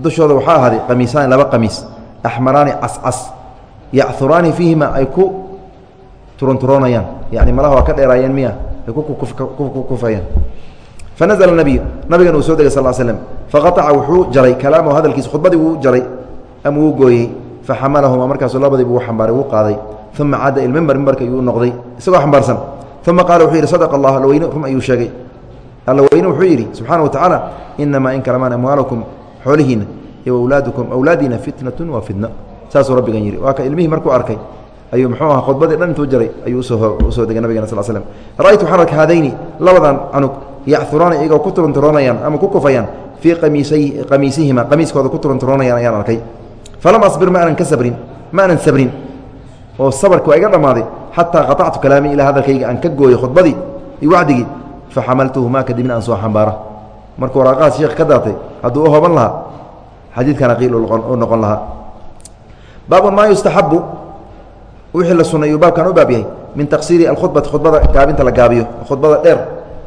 Speaker 1: dushooda waxaa ahaaday qamiisaani laba qamiis axmaraani cascas yachuraani fiihima ay ku turunturoonayaan yani malaha waa ka dheeraayeen miya ay ku kufayaan. Fanazla nabiyu nabigan uu soo degay sal slm faqaaca wuxuu jaray kalaamahu hadalkiisa khudbadii wuu jaray ama wuu gooyey faxamalahuma markaasuu labadii buu ambaaray wuu qaaday. Uma caada ilmimber mimbarka ayuu noqday isagoo xambaarsan. Uma qaala wuxuu yidhi sadaqa allah allaweyne run ayuu sheegay. Allaweyne wuxuu yidhi subxaana wa tacaala inamaa in kalamaan amwaalakum xoolihiinna iyo awlaadukum awlaadiina fitnatun waa fitna. Saasuu rabbigan yidhi. Waa ilmihii markuu arkay ayuu muxuu aha khudbadii dhan intuu jaray ayuu u soo degay nabigana sal slm ra'aytu waxaan arka haadayni labadan canug yacuraana iyagoo ku turunturoonayaan ama ku kufayaan fii qamiisihima qamiiskooda ku turunturoonayaan ayaan arkay. Falam asbir ma aanan ka sabrin ma aanan sabrin. Oo sabarki iga dhammaaday xataa qaطactu kalaami ilaa hadalkayga aan ka gooyo khudbadii iyo wacdigii faxamaltuhumaa kadibna aan soo xambaara. Markuu waraaqahaas sheekh ka daatay hadduu u hoban lahaa xadiidkana qiil u noqon lahaa. Baabun maa yustaxabu wixii la sunay baabkan u baab yahay min taqsiiri alkhudbati khudbada gaabinta la gaabiyo khudbada dheer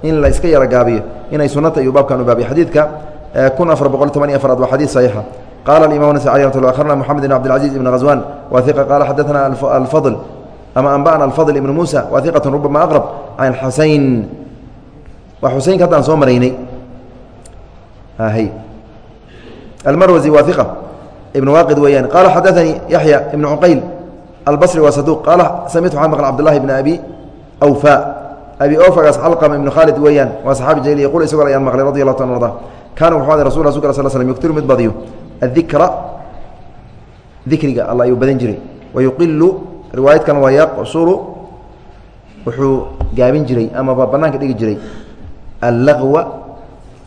Speaker 1: in la iska yara gaabiyo inay sunata iyuu baabkan u baab yahay. Xadiidka eh, kun afar boqol tobaniyo afraad waa xadiid saxiixa. Qala alimamu nascai ramt lla akhbarna moxamed ibn cabdilcaziz ibn hazwan wa iqa qaala xadaana alfadl ama anba'na alfadl ibnu muusa wa iqatun rubama aqrab can xusayn waa xusaynka haddaan soo maraynay almarwazi wa iqa ibn waaqid weeyaan qala xadaثanii yaxya ibn cuqayl albصri waa saduq qaala samictu waxaan maql cabdulahi bn abi awfa abi ofagaas calqama ibn khaalid weeyaan waa saxaabi jaliil yaqul isagoo ayaan maqlay radi allah ta arda kaana wuxuu aday rasul rasulka sl slm yugtiru mid badiyo adikra dikriga alla ayuu badan jiray wayuqilu riwaayadkan waa yaqsuru wuxuu gaabin jiray amaba banaanka dhigi jiray allaqwa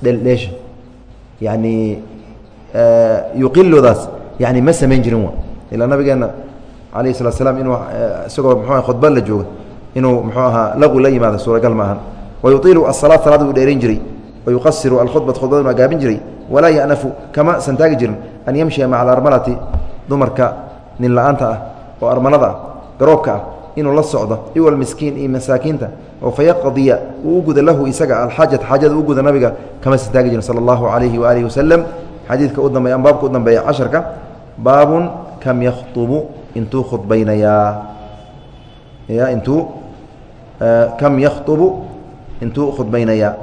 Speaker 1: dheldheesha yani yuqiludaas yani ma samayn jirin wa ilaa nabigeena alayh salatu slam inuu isagoo mxu khudba la jooga inuu mxuu ahaa laqwi la yimaado suuragal ma ahan wayuilu asalaad salaad uu dheerayn jiray wayuqasiru alkhudbat khudbaduna gaabin jiray walaa ya'nafu kama santaagi jirin an yamshiya maca alarmalati dumarka nin la'aanta ah oo armalada ah garoobka ah inuu la socdo iwal miskiin iyo masaakiinta oo fayaqdiya uu u guda lahu isaga alxaajata xaajada u guda nabiga kama santaagi jirin sala allahu calayhi waaalihi wasalam xadiidka u dambeeya baabka u dambeeya casharka baabun kam yakhطubu intuu khudbaynayaa ya intuu kam yakhطubu intuu khudbaynayaa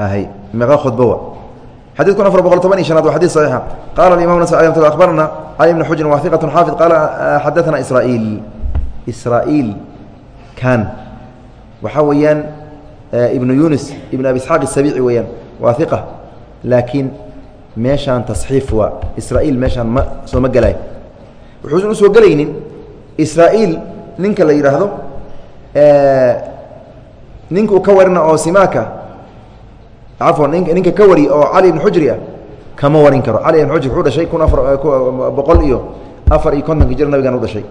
Speaker 1: hay meeqa khudbowa xadيث kun afar boqol toban iyo شhanaad wa xadيث صaحيixa qala الimam nas aخbarana cali بn xujrin wa ثiqaة xaafid qaala xadaثana israaيil israaيil kan waxaa weeyaan ibnu yunis ibn abi isxaaq isabiici weeyaan waa iqa laakiin meeshaan tasxiif waa. Israa'iil meeshaan ma soo ma gelay wuxuusan u soo gelaynin israa'iil ninka la yidhaahdo ninkuu ka warina oo simaaka cafwan ninka ka wari oo cali ibn xujri ah kama warin karo. Cali ibn xujri wuxuu dhashay kun afar boqol iyo afar iyo kontonka jir nabigan u dhashay.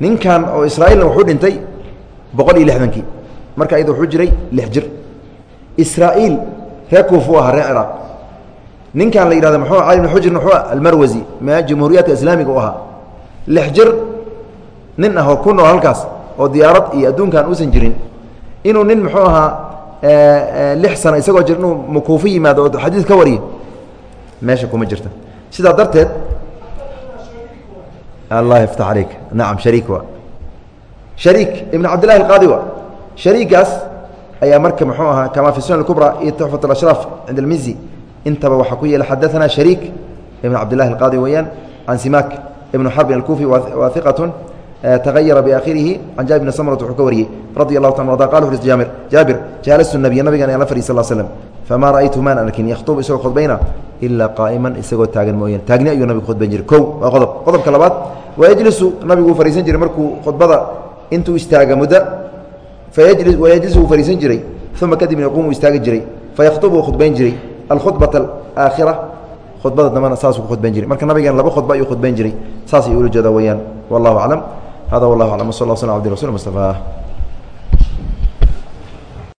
Speaker 1: Ninkan oo israa'iilna wuxuu dhintay boqol iyo lixdankii marka iyada wuxuu jiray lix jir. Israa'iil reer kuufu ahaa reer ciraaq ninkan la yidhahdo muxuu cali ibn xujrin wuxuu almarwasi ma jamhuuriyaadka islaamiga u ahaa. Lix jir nin ah oo ku nool halkaas oo diyaarad iyo adduunkan uusan jirin. Inuu nin muxuu ahaa lix sano isagoo jir inuu makuufo yimaado oo xadiid ka wariyo meesha kuma jirta. Sidaa darteed allah yaftax aleyk nacam shariik wa shariik ibn cabdillahi alqaadi wa shariikaas ayaa marka muxuu ahaa kama fi sunan اkubra iyo tuxfat alashraaf cinda almizi intaba waxaa ku yeela xadaثana shariik ibn cabdillahi alqaadi weeyaan can simak ibn xarbin alkufi wa iqatun تغyر بآkhirihi عan jaaبir بن smرة wuxuu ka wariyey radي الlaه ta ضa qal jaabir jaabir jaalastu النabiy nabigan aan la fadhi sal slm famaa ra'aytu maan arkin yakhطب isagoo khudbayna ilaa qaa'iman isagoo taagan mooyaan taagni ayuu nabigu khudban jiray kow waa qodob qodobka labaad wayجlisu nabigu uu fariisan jiray markuu khudbada intuu istaaga muddo wayajlis wuu fariisan jiray uma kadibna yaquum uu istaagi jiray faykhubu khudbayn jiray alkhubata aakhira khudbada dambana saasuu ku khudbayn jiray marka nabigeen laba khudba ayuu khudbayn jiray saasay ula jeeda weyaan wallahu aclam hada wallah aclam w sal sl abdi rasul mustafa